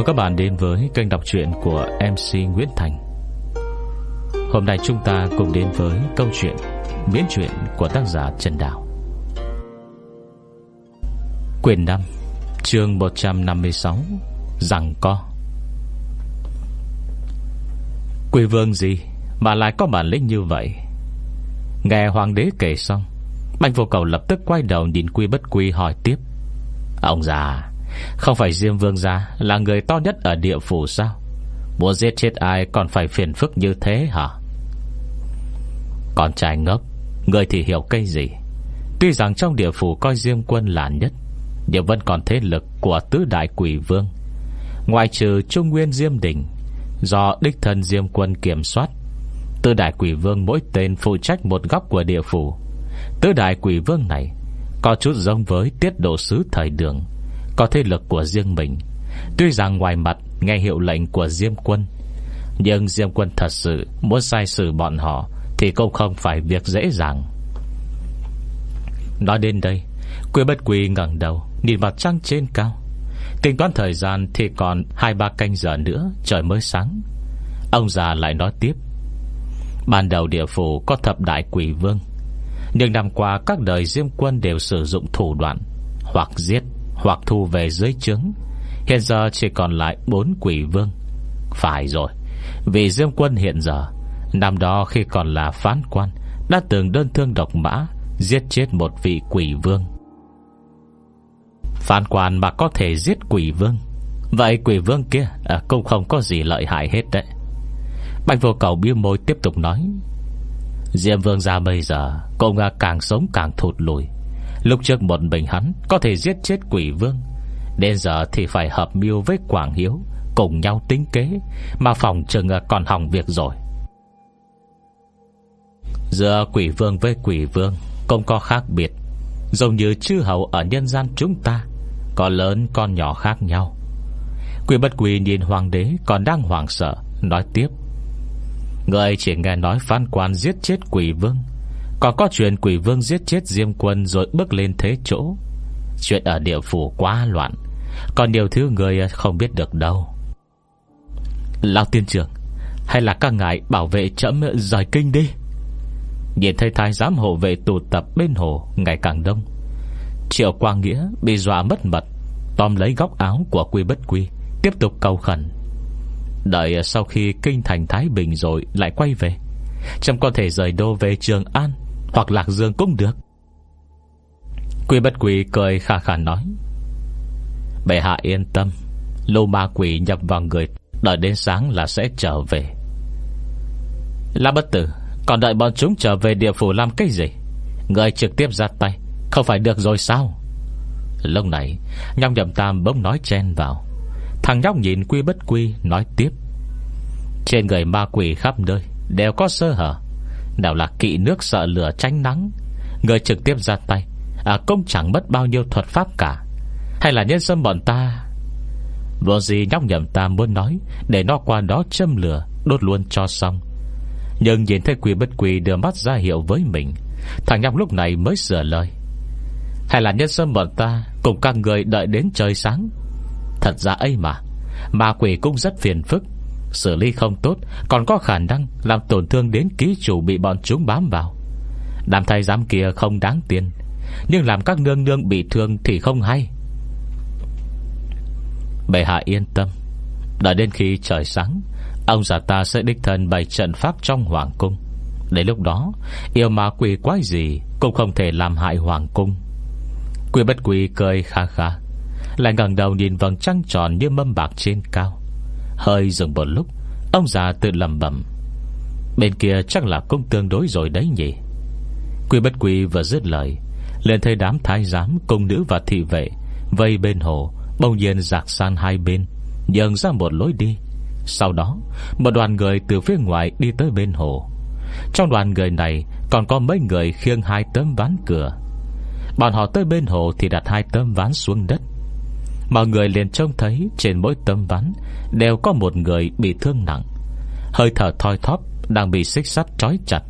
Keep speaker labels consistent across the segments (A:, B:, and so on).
A: Mừng các bạn đến với kênh đọc truyện của MC Nguyễn Thành. Hôm nay chúng ta cùng đến với câu chuyện Miễn truyện của tác giả Trần Đào. Quyền 5 chương 156 Rằng co. Quỷ vương gì Mà lại có bản lĩnh như vậy? Nghe hoàng đế kể xong Bạch vô cầu lập tức quay đầu nhìn quy bất quy hỏi tiếp. Ông già không phải Diêm Vương gia Là người to nhất ở địa phủ sao? Muốn giết chết ai còn phải phiền phức như thế hả? Con trai ngốc, Người thì hiểu cây gì? Tuy rằng trong địa phủ coi Diêm quân là nhất, Nhưng vẫn còn thế lực của tứ đại quỷ vương. Ngoài trừ Trung Nguyên Diêm Đình, Do đích thân Diêm quân kiểm soát, Tứ đại quỷ vương mỗi tên phụ trách một góc của địa phủ. Tứ đại quỷ vương này Có chút giống với tiết độ sứ thời đường. Có thế lực của riêng mình. Tuy rằng ngoài mặt nghe hiệu lệnh của Diêm quân, Nhưng Diêm quân thật sự Muốn sai xử bọn họ Thì cũng không phải việc dễ dàng. Nói đến đây, Quy bất quỳ ngẩng đầu, Nhìn mặt trăng trên cao. Tính toán thời gian thì còn hai ba canh giờ nữa, Trời mới sáng. Ông già lại nói tiếp, Ban đầu địa phủ có thập đại quỷ vương, Nhưng năm qua các đời diêm quân đều sử dụng thủ đoạn Hoặc giết hoặc thu về dưới trướng. Hiện giờ chỉ còn lại bốn quỷ vương. Phải rồi Vì Dương quân hiện giờ Năm đó khi còn là phán quan Đã từng đơn thương độc mã Giết chết một vị quỷ vương. Phán quan mà có thể giết quỷ vương? Vậy quỷ vương kia à, Cũng không có gì lợi hại hết đấy. Bạch vô cầu biêu môi tiếp tục nói Diệm vương ra bây giờ Cũng à, càng sống càng thụt lùi. Lúc trước một mình hắn Có thể giết chết quỷ vương, Đến giờ thì phải hợp mưu với Quảng Hiếu, Cùng nhau tính kế, Mà phòng chừng còn hỏng việc rồi. Giữa quỷ vương với quỷ vương Cũng có khác biệt. Giống như chư hầu ở nhân gian chúng ta Có lớn con nhỏ khác nhau. Quỷ bất quỷ nhìn hoàng đế Còn đang hoàng sợ, Nói tiếp. Người chỉ nghe nói phán quan giết chết quỷ vương còn có chuyện quỷ vương giết chết Diêm quân Rồi bước lên thế chỗ. Chuyện ở địa phủ quá loạn. Còn nhiều thứ người không biết được đâu. Lão tiên trưởng, Hay là các ngài bảo vệ chậm rời kinh đi? Nhìn thấy thái giám hộ vệ tụ tập bên hồ, Ngày càng đông. Triệu Quang Nghĩa bị dọa mất mật, Tóm lấy góc áo của quy bất quy, Tiếp tục cầu khẩn. Đợi sau khi kinh thành Thái Bình rồi Lại quay về. Chẳng có thể rời đô về Trường An. Hoặc Lạc Dương cũng được. Quy bất quỷ cười khà khà nói, Bệ hạ yên tâm, Lô ma quỷ nhập vào người, Đợi đến sáng là sẽ trở về. La bất tử, Còn đợi bọn chúng trở về địa phủ làm cái gì? Người trực tiếp ra tay, Không phải được rồi sao? Lúc này, Nhong nhậm tam bỗng nói chen vào. Thằng nhóc nhìn quy bất quy Nói tiếp, Trên người ma quỷ khắp nơi Đều có sơ hở nào là kỵ nước sợ lửa tránh nắng. Người trực tiếp ra tay. À cũng chẳng mất bao nhiêu thuật pháp cả. Hay là nhân dân bọn ta? Vô gì nhóc nhầm ta muốn nói, Để nó qua đó châm lửa, Đốt luôn cho xong. Nhưng nhìn thấy quỷ bất quỷ đưa mắt ra hiệu với mình, Thằng nhóc lúc này mới sửa lời. Hay là nhân dân bọn ta Cùng các người đợi đến trời sáng? Thật ra ấy mà, Ma quỷ cũng rất phiền phức. Xử lý không tốt, Còn có khả năng làm tổn thương đến ký chủ bị bọn chúng bám vào. Đàm thay giám kia không đáng tiền, Nhưng làm các nương nương bị thương thì không hay. Bệ hạ yên tâm, Đợi đến khi trời sáng, Ông già ta sẽ đích thân bày trận pháp trong hoàng cung. Đến lúc đó, Yêu ma quỷ quái gì Cũng không thể làm hại hoàng cung. Quỷ bất quỷ cười kha kha, lại ngẩng đầu nhìn vầng trăng tròn như mâm bạc trên cao. Hơi dừng một lúc, Ông già tự lầm bẩm. Bên kia chắc là cũng tương đối rồi đấy nhỉ? Quy bất quy vừa dứt lời lên thấy đám thái giám công nữ và thị vệ Vây bên hồ, Bỗng nhiên giạc san hai bên, Nhường ra một lối đi. Sau đó, một đoàn người từ phía ngoài đi tới bên hồ. Trong đoàn người này Còn có mấy người khiêng hai tấm ván cửa. Bọn họ tới bên hồ Thì đặt hai tấm ván xuống đất. Mọi người liền trông thấy Trên mỗi tấm ván Đều có một người bị thương nặng. Hơi thở thoi thóp Đang bị xích sắt trói chặt.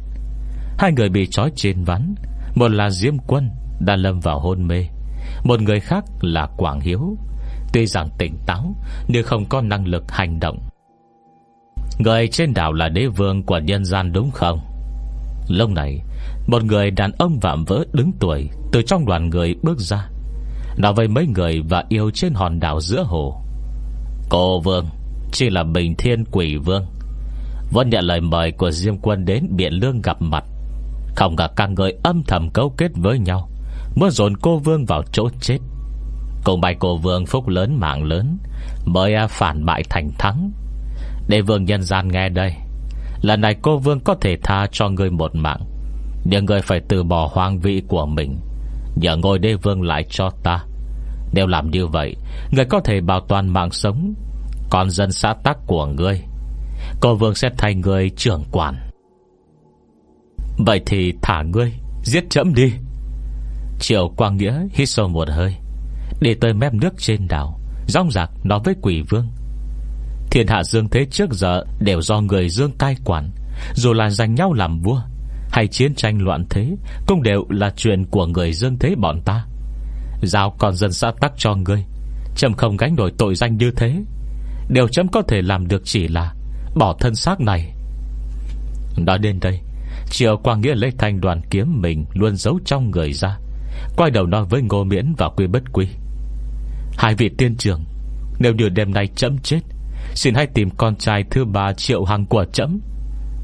A: Hai người bị trói trên ván, Một là Diêm Quân Đã lâm vào hôn mê, Một người khác là Quảng Hiếu. Tuy rằng tỉnh táo, Nhưng không có năng lực hành động. Người trên đảo là đế vương của nhân gian đúng không? Lúc này, Một người đàn ông vạm vỡ đứng tuổi Từ trong đoàn người bước ra. Nói với mấy người và yêu trên hòn đảo giữa hồ. Cô vương, Chỉ là bình thiên quỷ vương. Vẫn nhận lời mời của Diêm quân đến Biện Lương gặp mặt. Không ngờ các người âm thầm cấu kết với nhau, muốn dồn cô vương vào chỗ chết. Cùng bài cô vương phúc lớn mạng lớn, Mới phản bại thành thắng. Để vương nhân gian nghe đây, Lần này cô vương có thể tha cho người một mạng, Nhưng người phải từ bỏ hoàng vị của mình. Nhờ ngôi đế vương lại cho ta. Nếu làm như vậy, Người có thể bảo toàn mạng sống, Còn dân xã tắc của người Cô vương sẽ thay người trưởng quản. Vậy thì thả ngươi, Giết chấm đi. Triệu Quang Nghĩa hít sâu một hơi, Đi tới mép nước trên đảo Rong rạc nói với quỷ vương. Thiên hạ dương thế trước giờ Đều do người dương cai quản, Dù là giành nhau làm vua hay chiến tranh loạn thế, Cũng đều là chuyện của người dương thế bọn ta. Giao còn dân xã tắc cho ngươi Chấm không gánh nổi tội danh như thế. Điều chấm có thể làm được chỉ là Bỏ thân xác này. Nói đến đây Triệu Quang Nghĩa lấy thanh đoàn kiếm mình Luôn giấu trong người ra, Quay đầu nói với Ngô Miễn và Quy Bất Quy. Hai vị tiên trưởng, Nếu như đêm nay chấm chết, Xin hãy tìm con trai thứ ba triệu hằng của chấm.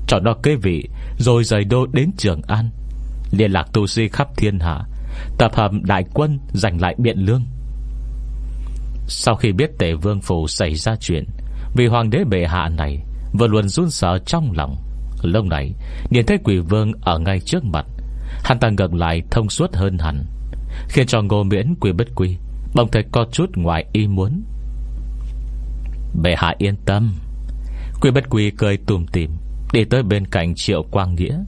A: Chọn nó kế vị, Rồi rời đô đến Trường An. Liên lạc tu sĩ khắp thiên hạ, Tập hợp đại quân giành lại biện lương. Sau khi biết tể vương phủ xảy ra chuyện Vì hoàng đế bệ hạ này Vừa luôn run sợ trong lòng. Lâu này, Nhìn thấy quỷ vương ở ngay trước mặt, Hắn ta ngược lại thông suốt hơn hẳn, Khiến cho ngô miễn quỷ bất quy, Bỗng thấy có chút ngoài ý muốn. Bệ hạ yên tâm. Quỷ bất quy cười tùm tìm. Đi tới bên cạnh triệu quang nghĩa.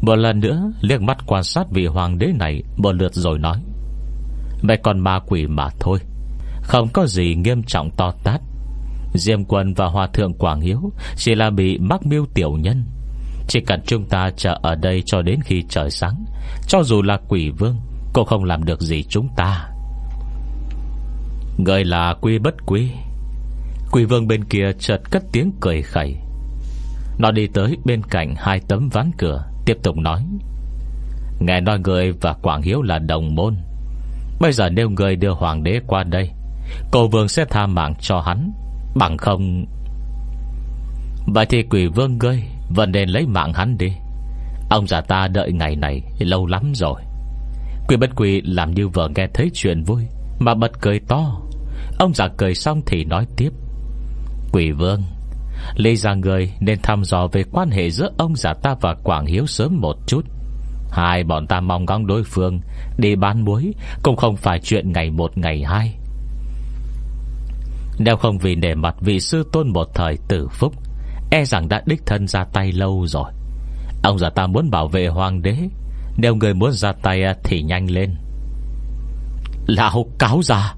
A: Một lần nữa, liếc mắt quan sát vị hoàng đế này, Một lượt rồi nói Vậy còn ma quỷ mà thôi, Không có gì nghiêm trọng to tát. Diêm quân và hòa thượng Quảng Hiếu Chỉ là bị mắc mưu tiểu nhân. Chỉ cần chúng ta chờ ở đây Cho đến khi trời sáng, Cho dù là quỷ vương, Cũng không làm được gì chúng ta. Người là quy bất quy. Quỷ vương bên kia chợt cất tiếng cười khẩy. Nó đi tới bên cạnh Hai tấm ván cửa, Tiếp tục nói. Nghe nói người và Quảng Hiếu là đồng môn. Bây giờ nếu người đưa hoàng đế qua đây Cổ vương sẽ tha mạng cho hắn, Bằng không? Vậy thì quỷ vương ngươi Vẫn nên lấy mạng hắn đi. Ông già ta đợi ngày này lâu lắm rồi. Quỷ bất quỷ làm như vợ nghe thấy chuyện vui, Mà bật cười to. Ông già cười xong thì nói tiếp. Quỷ vương lê ra người nên thăm dò về quan hệ giữa ông già ta và Quảng Hiếu sớm một chút. Hai bọn ta mong ngóng đối phương Đi bán muối, Cũng không phải chuyện ngày một ngày hai. Nếu không vì nể mặt vị sư tôn một thời tử phúc E rằng đã đích thân ra tay lâu rồi. Ông già ta muốn bảo vệ hoàng đế, Nếu người muốn ra tay à, thì nhanh lên. Lão cáo ra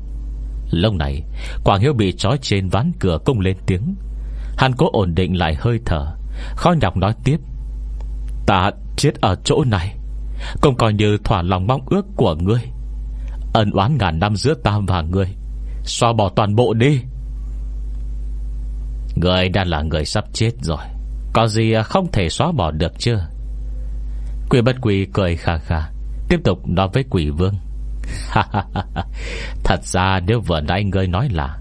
A: lâu này, Quảng Hiếu bị trói trên ván cửa cung lên tiếng. Hắn cố ổn định lại hơi thở. Khó nhọc nói tiếp. Ta chết ở chỗ này. Cũng coi như thỏa lòng mong ước của ngươi. Ân oán ngàn năm giữa ta và ngươi. Xoa bỏ toàn bộ đi. Ngươi đã là người sắp chết rồi. Có gì không thể xóa bỏ được chưa? Quỷ bất quỷ cười khà khà Tiếp tục nói với quỷ vương. Thật ra nếu vừa nãy ngươi nói là,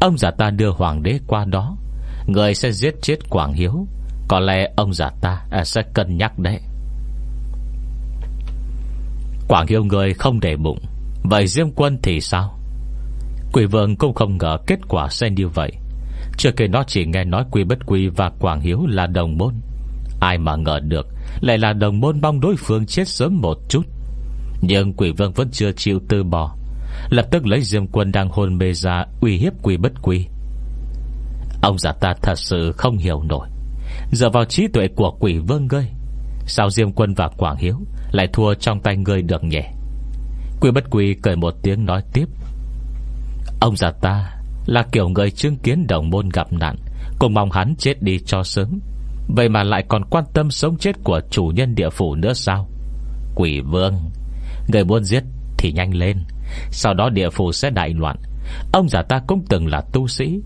A: Ông già ta đưa hoàng đế qua đó Người sẽ giết chết Quảng Hiếu. Có lẽ ông già ta à, sẽ cân nhắc đấy. Quảng Hiếu người không để bụng. Vậy Diêm Quân thì sao? Quỷ vương cũng không ngờ kết quả sẽ như vậy. Chưa kể nó chỉ nghe nói Quy Bất Quy và Quảng Hiếu là đồng môn. Ai mà ngờ được, Lại là đồng môn mong đối phương chết sớm một chút. Nhưng quỷ vương vẫn chưa chịu từ bỏ. Lập tức lấy Diêm Quân đang hôn mê ra Uy hiếp quỷ bất quỷ Ông già ta thật sự không hiểu nổi. Giờ vào trí tuệ của quỷ vương ngươi, Sao Diêm Quân và Quảng Hiếu Lại thua trong tay ngươi được nhẹ Quỷ bất quỷ cười một tiếng nói tiếp. Ông già ta Là kiểu người chứng kiến đồng môn gặp nạn Cùng mong hắn chết đi cho sớm. Vậy mà lại còn quan tâm sống chết Của chủ nhân địa phủ nữa sao? Quỷ vương, Người muốn giết thì nhanh lên, Sau đó địa phủ sẽ đại loạn. Ông già ta cũng từng là tu sĩ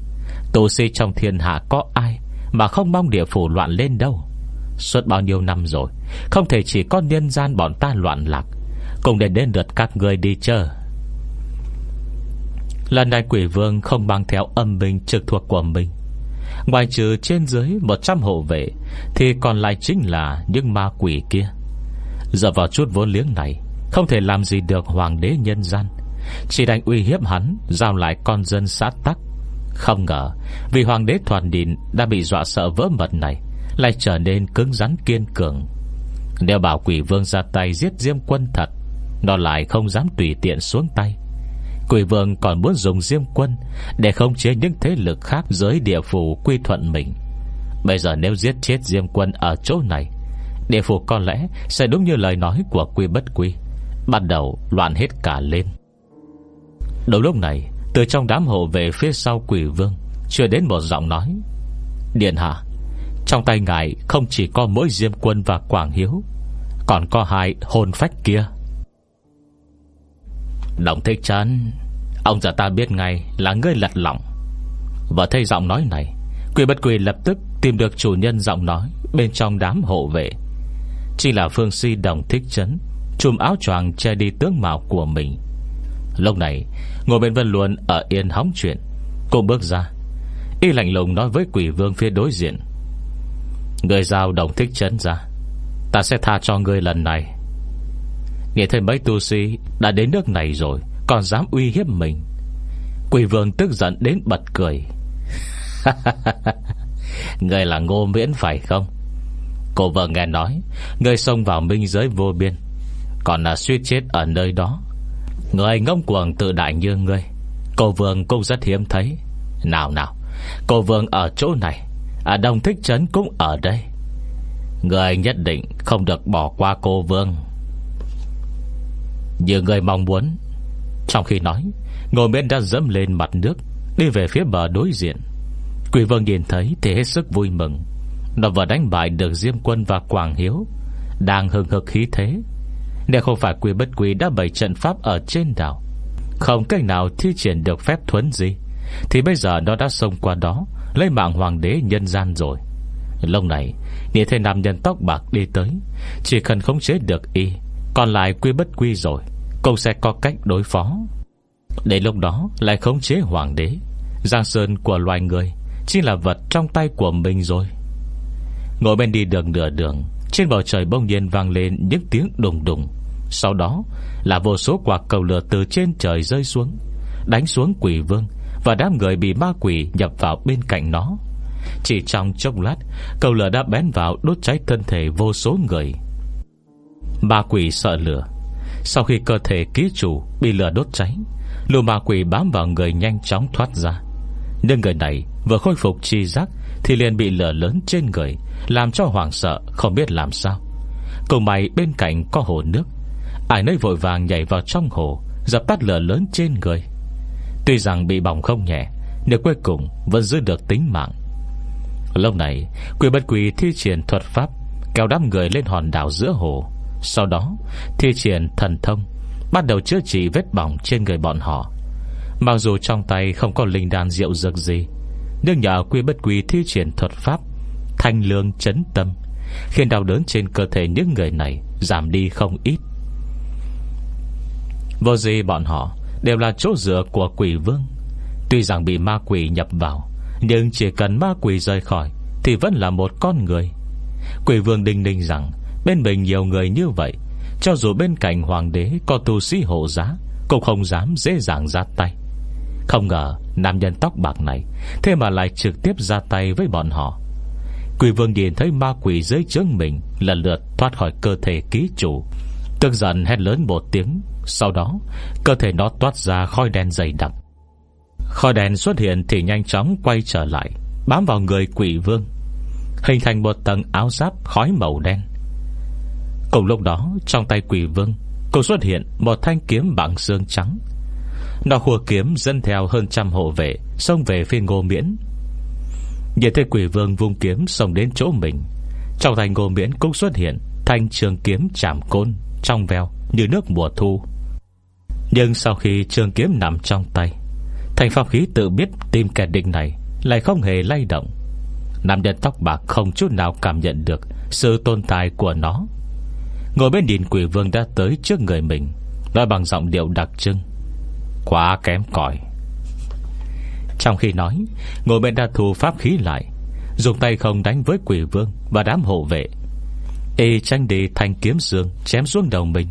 A: Tu sĩ trong thiên hạ có ai Mà không mong địa phủ loạn lên đâu? Suốt bao nhiêu năm rồi, Không thể chỉ có nhân gian bọn ta loạn lạc, Cùng để đến lượt các người đi chơi Lần này quỷ vương không mang theo âm binh trực thuộc của mình. Ngoài trừ trên dưới 100 hộ vệ, Thì còn lại chính là những ma quỷ kia. Giờ vào chút vốn liếng này, Không thể làm gì được hoàng đế nhân gian. Chỉ đành uy hiếp hắn, Giao lại con dân xã tắc. Không ngờ, Vì hoàng đế toàn điện đã bị dọa sợ vỡ mật này, Lại trở nên cứng rắn kiên cường. Nếu bảo quỷ vương ra tay giết diêm quân thật, Nó lại không dám tùy tiện xuống tay. Quỷ vương còn muốn dùng diêm quân Để không chế những thế lực khác Dưới địa phủ quy thuận mình. Bây giờ nếu giết chết diêm quân ở chỗ này, Địa phủ có lẽ Sẽ đúng như lời nói của quy bất quy, Bắt đầu loạn hết cả lên. Đầu lúc này từ trong đám hộ về phía sau quỷ vương, Chưa đến một giọng nói. Điện hạ, Trong tay ngài không chỉ có mỗi diêm quân và quảng hiếu, Còn có hai hồn phách kia. Đồng thích chán Ông già ta biết ngay là ngươi lật lỏng Và thấy giọng nói này, Quỷ bất quỷ lập tức tìm được chủ nhân giọng nói Bên trong đám hộ vệ. Chỉ là Phương Si đồng thích chấn Chùm áo choàng che đi tướng mạo của mình. Lúc này, Ngồi bên Vân Luân ở yên hóng chuyện, Cô bước ra. Y lạnh lùng nói với quỷ vương phía đối diện, Người giao đồng thích chấn ra Ta sẽ tha cho ngươi lần này. Nghe thấy mấy tu sĩ Đã đến nước này rồi, Còn dám uy hiếp mình. Quỷ vương tức giận đến bật cười. Người là ngô miễn phải không? Cô vợ nghe nói Người xông vào minh giới vô biên, Còn là suýt chết ở nơi đó. Người ngông cuồng tự đại như ngươi. Cô vương cũng rất hiếm thấy. Nào nào, Cô vương ở chỗ này. À đồng thích trấn cũng ở đây. Người nhất định không được bỏ qua cô vương. Như người mong muốn. Trong khi nói Ngồi bên đã dẫm lên mặt nước, Đi về phía bờ đối diện. Quỷ vương nhìn thấy thì hết sức vui mừng. Nó vừa đánh bại được Diêm Quân và Quảng Hiếu, Đang hừng hực khí thế. Nếu không phải quy bất quý đã bày trận pháp ở trên đảo, Không cách nào thi triển được phép thuấn gì, Thì bây giờ nó đã xông qua đó, Lấy mạng hoàng đế nhân gian rồi. Lúc này Nhìn thấy nam nhân tóc bạc đi tới, Chỉ cần khống chế được y, Còn lại quy bất quy rồi, Cũng sẽ có cách đối phó. Để lúc đó, lại khống chế hoàng đế. Giang sơn của loài người Chỉ là vật trong tay của mình rồi. Ngồi bên đi đường nửa đường trên bầu trời bông nhiên vang lên Những tiếng đùng đùng. Sau đó là vô số quả cầu lửa từ trên trời rơi xuống, Đánh xuống quỷ vương Và đám người bị ma quỷ nhập vào bên cạnh nó. Chỉ trong chốc lát, Cầu lửa đã bén vào đốt cháy thân thể vô số người. Ma quỷ sợ lửa. Sau khi cơ thể ký chủ Bị lửa đốt cháy Lù ma quỷ bám vào người nhanh chóng thoát ra. Nhưng người này vừa khôi phục chi giác thì liền bị lửa lớn trên người, Làm cho hoảng sợ, không biết làm sao. Cùng mày bên cạnh có hồ nước. Ai nấy vội vàng nhảy vào trong hồ, Dập tắt lửa lớn trên người. Tuy rằng bị bỏng không nhẹ, Nhưng cuối cùng vẫn giữ được tính mạng. Lâu này, Quỷ bất quỷ thi triển thuật pháp, Kéo đám người lên hòn đảo giữa hồ. Sau đó, thi triển thần thông, Bắt đầu chữa trị vết bỏng trên người bọn họ. Mặc dù trong tay không có linh đan rượu dược gì nhưng nhờ quy bất quy thi triển thuật pháp, Thanh lương chấn tâm, Khiến đau đớn trên cơ thể những người này Giảm đi không ít. Vô gì bọn họ Đều là chỗ dựa của quỷ vương. Tuy rằng bị ma quỷ nhập vào, Nhưng chỉ cần ma quỷ rời khỏi Thì vẫn là một con người. Quỷ vương đinh ninh rằng, Bên mình nhiều người như vậy, Cho dù bên cạnh hoàng đế có tu sĩ hộ giá, Cũng không dám dễ dàng ra tay. Không ngờ Nam nhân tóc bạc này, Thế mà lại trực tiếp ra tay với bọn họ. Quỷ vương nhìn thấy ma quỷ dưới chướng mình, Lần lượt thoát khỏi cơ thể ký chủ. Tức giận hét lớn một tiếng, Sau đó, cơ thể nó toát ra khói đen dày đặc. Khói đen xuất hiện thì nhanh chóng quay trở lại, Bám vào người quỷ vương, Hình thành một tầng áo giáp khói màu đen. Cùng lúc đó, Trong tay quỷ vương, Cũng xuất hiện một thanh kiếm bằng xương trắng. Nó khua kiếm dẫn theo hơn trăm hộ vệ, Xông về phía ngô miễn. Nhìn thấy quỷ vương vung kiếm Xông đến chỗ mình. Trong tay ngô miễn cũng xuất hiện Thanh trường kiếm chạm côn Trong veo như nước mùa thu. Nhưng sau khi trường kiếm nằm trong tay Thành phong khí tự biết tìm kẻ địch này Lại không hề lay động. Nam nhân tóc bạc không chút nào cảm nhận được Sự tồn tại của nó. Ngồi bên nhìn quỷ vương đã tới trước người mình, Nói bằng giọng điệu đặc trưng. Quá kém cỏi. Trong khi nói, Ngồi bên đã thu pháp khí lại, Dùng tay không đánh với quỷ vương Và đám hộ vệ. Y tranh đi thanh kiếm dương Chém xuống đầu mình,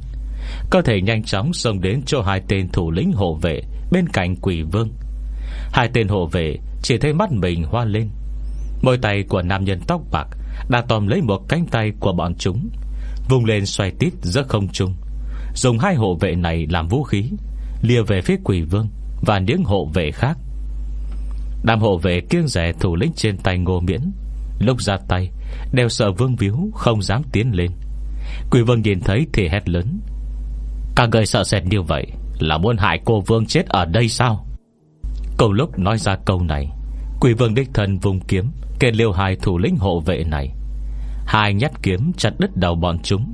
A: Cơ thể nhanh chóng xông đến cho hai tên thủ lĩnh hộ vệ Bên cạnh quỷ vương. Hai tên hộ vệ Chỉ thấy mắt mình hoa lên, Môi tay của nam nhân tóc bạc Đã tóm lấy một cánh tay của bọn chúng Vùng lên xoay tít giữa không trung, Dùng hai hộ vệ này làm vũ khí. Lìa về phía quỷ vương Và những hộ vệ khác. Đám hộ vệ kiêng rẻ thủ lĩnh trên tay ngô miễn, Lúc ra tay, Đều sợ vương víu không dám tiến lên. Quỷ vương nhìn thấy thì hét lớn, Các người sợ sệt như vậy Là muốn hại cô vương chết ở đây sao? Cùng lúc nói ra câu này, Quỷ vương đích thân vùng kiếm Kê liêu hai thủ lĩnh hộ vệ này. Hai nhát kiếm chặt đứt đầu bọn chúng.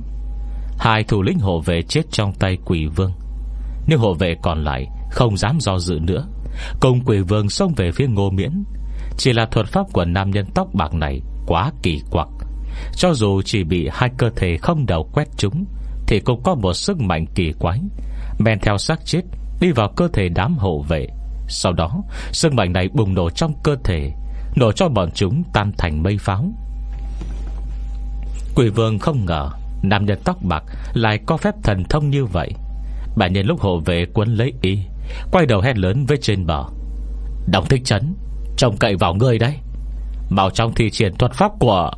A: Hai thủ lĩnh hộ vệ chết trong tay quỷ vương. Nhưng hộ vệ còn lại Không dám do dự nữa, Cùng quỷ vương xông về phía ngô miễn. Chỉ là thuật pháp của nam nhân tóc bạc này Quá kỳ quặc. Cho dù chỉ bị hai cơ thể không đầu quét chúng, Thì cũng có một sức mạnh kỳ quái. Men theo xác chết, Đi vào cơ thể đám hộ vệ. Sau đó, sức mạnh này bùng nổ trong cơ thể, Nổ cho bọn chúng tan thành mây pháo. Quỷ vương không ngờ Nam nhân tóc bạc lại có phép thần thông như vậy. Bà nhân lúc hộ vệ quấn lấy y, Quay đầu hét lớn với trên bờ. Đồng thích chấn, Trông cậy vào ngươi đấy. Màu trong thi triển thuật pháp của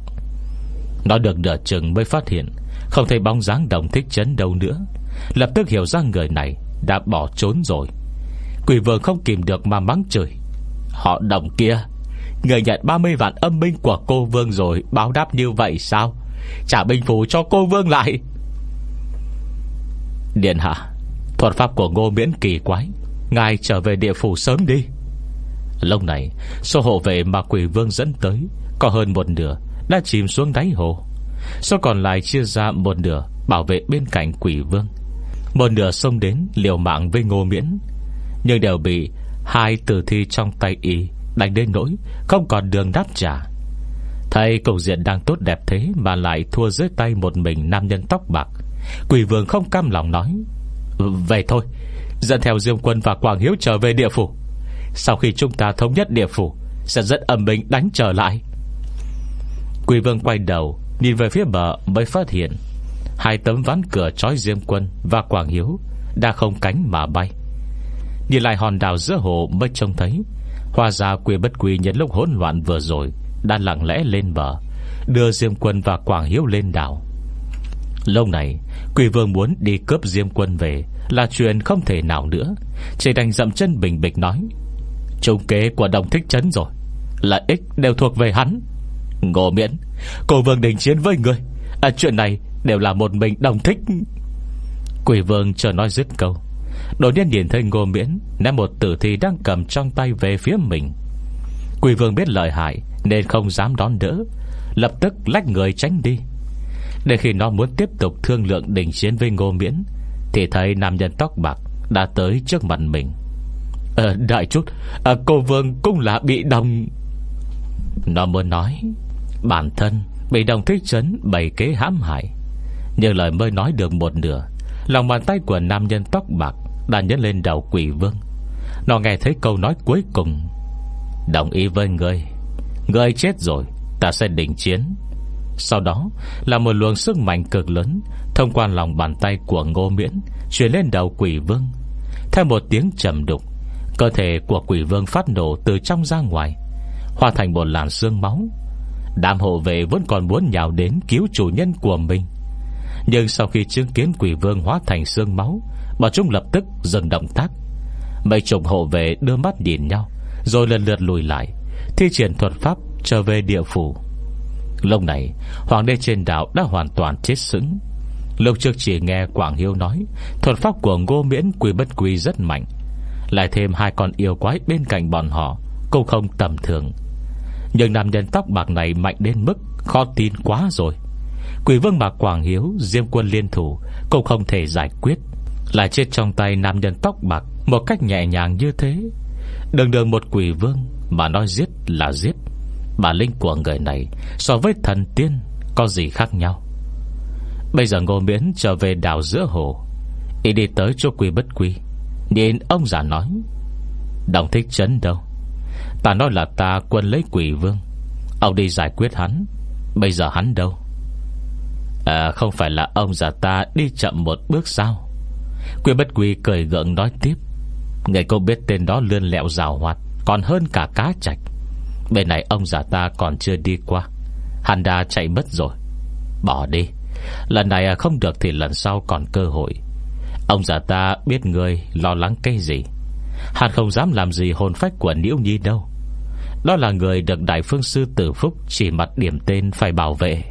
A: Nó được nửa chừng mới phát hiện, Không thấy bóng dáng đồng thích chấn đâu nữa. Lập tức hiểu ra người này Đã bỏ trốn rồi. Quỷ vương không kìm được mà mắng trời Họ đồng kia, Người nhận 30 vạn âm binh của cô vương rồi Báo đáp như vậy sao? Trả binh phù cho cô vương lại. Điện hạ Thuật pháp của ngô miễn kỳ quái. Ngài trở về địa phủ sớm đi. Lâu này, Số hộ vệ mà quỷ vương dẫn tới, Có hơn một nửa Đã chìm xuống đáy hồ. Số còn lại chia ra một nửa Bảo vệ bên cạnh quỷ vương. Một nửa xông đến liều mạng với ngô miễn. Nhưng đều bị Hai tử thi trong tay y Đánh đến nỗi Không còn đường đáp trả. Thầy cầu diện đang tốt đẹp thế Mà lại thua dưới tay một mình nam nhân tóc bạc, Quỷ vương không cam lòng nói về thôi, Dẫn theo Diêm Quân và Quảng Hiếu trở về địa phủ. Sau khi chúng ta thống nhất địa phủ, Sẽ dẫn âm binh đánh trở lại. Quỳ vương quay đầu, Nhìn về phía bờ mới phát hiện Hai tấm ván cửa trói Diêm Quân Và Quảng Hiếu Đã không cánh mà bay. Nhìn lại hòn đảo giữa hồ mới trông thấy, Hoa ra quỷ bất quỷ nhân lúc hỗn loạn vừa rồi Đã lặng lẽ lên bờ, Đưa Diêm Quân và Quảng Hiếu lên đảo. Lâu này Quỷ vương muốn đi cướp Diêm Quân về Là chuyện không thể nào nữa. Chỉ đành dậm chân bình bịch nói Trung kế của đồng thích chấn rồi là ích đều thuộc về hắn. Ngộ miễn Cô vương đình chiến với người à, Chuyện này đều là một mình đồng thích. Quỷ vương chờ nói dứt câu. Đột nhiên nhìn thấy ngô miễn Ném một tử thi đang cầm trong tay về phía mình. Quỷ vương biết lợi hại Nên không dám đón đỡ Lập tức lách người tránh đi. Để khi nó muốn tiếp tục thương lượng đình chiến với ngô miễn Thì thấy nam nhân tóc bạc Đã tới trước mặt mình. À, Đại chút à, Cô vương cũng là bị đồng. Nó muốn nói Bản thân bị đồng thích chấn Bày kế hãm hại. Nhưng lời mới nói được một nửa Lòng bàn tay của nam nhân tóc bạc Đã nhấn lên đầu quỷ vương. Nó nghe thấy câu nói cuối cùng Đồng ý với ngươi Ngươi chết rồi Ta sẽ đình chiến. Sau đó là một luồng sức mạnh cực lớn Thông qua lòng bàn tay của ngô miễn Chuyển lên đầu quỷ vương. Theo một tiếng trầm đục, Cơ thể của quỷ vương phát nổ từ trong ra ngoài, Hóa thành một làn xương máu. Đám hộ vệ vẫn còn muốn nhào đến Cứu chủ nhân của mình. Nhưng sau khi chứng kiến quỷ vương hóa thành xương máu, Bọn chúng lập tức dừng động tác. Mấy chục hộ vệ đưa mắt nhìn nhau, Rồi lần lượt lùi lại, Thi triển thuật pháp trở về địa phủ. Lúc này, Hoàng đế trên đảo đã hoàn toàn chết sững. Lúc trước chỉ nghe Quảng Hiếu nói, Thuật pháp của ngô miễn Quy bất Quy rất mạnh. Lại thêm hai con yêu quái bên cạnh bọn họ, Cũng không tầm thường. Nhưng nam nhân tóc bạc này mạnh đến mức Khó tin quá rồi. Quỷ vương mà Quảng Hiếu, Diêm quân liên thủ, Cũng không thể giải quyết. Lại chết trong tay nam nhân tóc bạc Một cách nhẹ nhàng như thế. Đường đường một quỷ vương Mà nói giết là giết. Mà linh của người này So với thần tiên Có gì khác nhau? Bây giờ ngô miễn trở về đảo giữa hồ. Y đi tới chỗ quy bất quy. Nhìn ông già nói, Đồng thích chấn đâu? Ta nói là ta quân lấy quỷ vương. Ông đi giải quyết hắn. Bây giờ hắn đâu? À không phải là ông già ta đi chậm một bước sao? Quy bất quy cười gượng nói tiếp, Người cô biết tên đó lươn lẹo rào hoạt, Còn hơn cả cá chạch. Bên này ông già ta còn chưa đi qua. Hắn đã chạy mất rồi. Bỏ đi. Lần này không được thì lần sau còn cơ hội. Ông già ta biết người lo lắng cái gì? Hắn không dám làm gì hồn phách của Niễu Nhi đâu. Đó là người được Đại Phương Sư Tử Phúc Chỉ mặt điểm tên phải bảo vệ.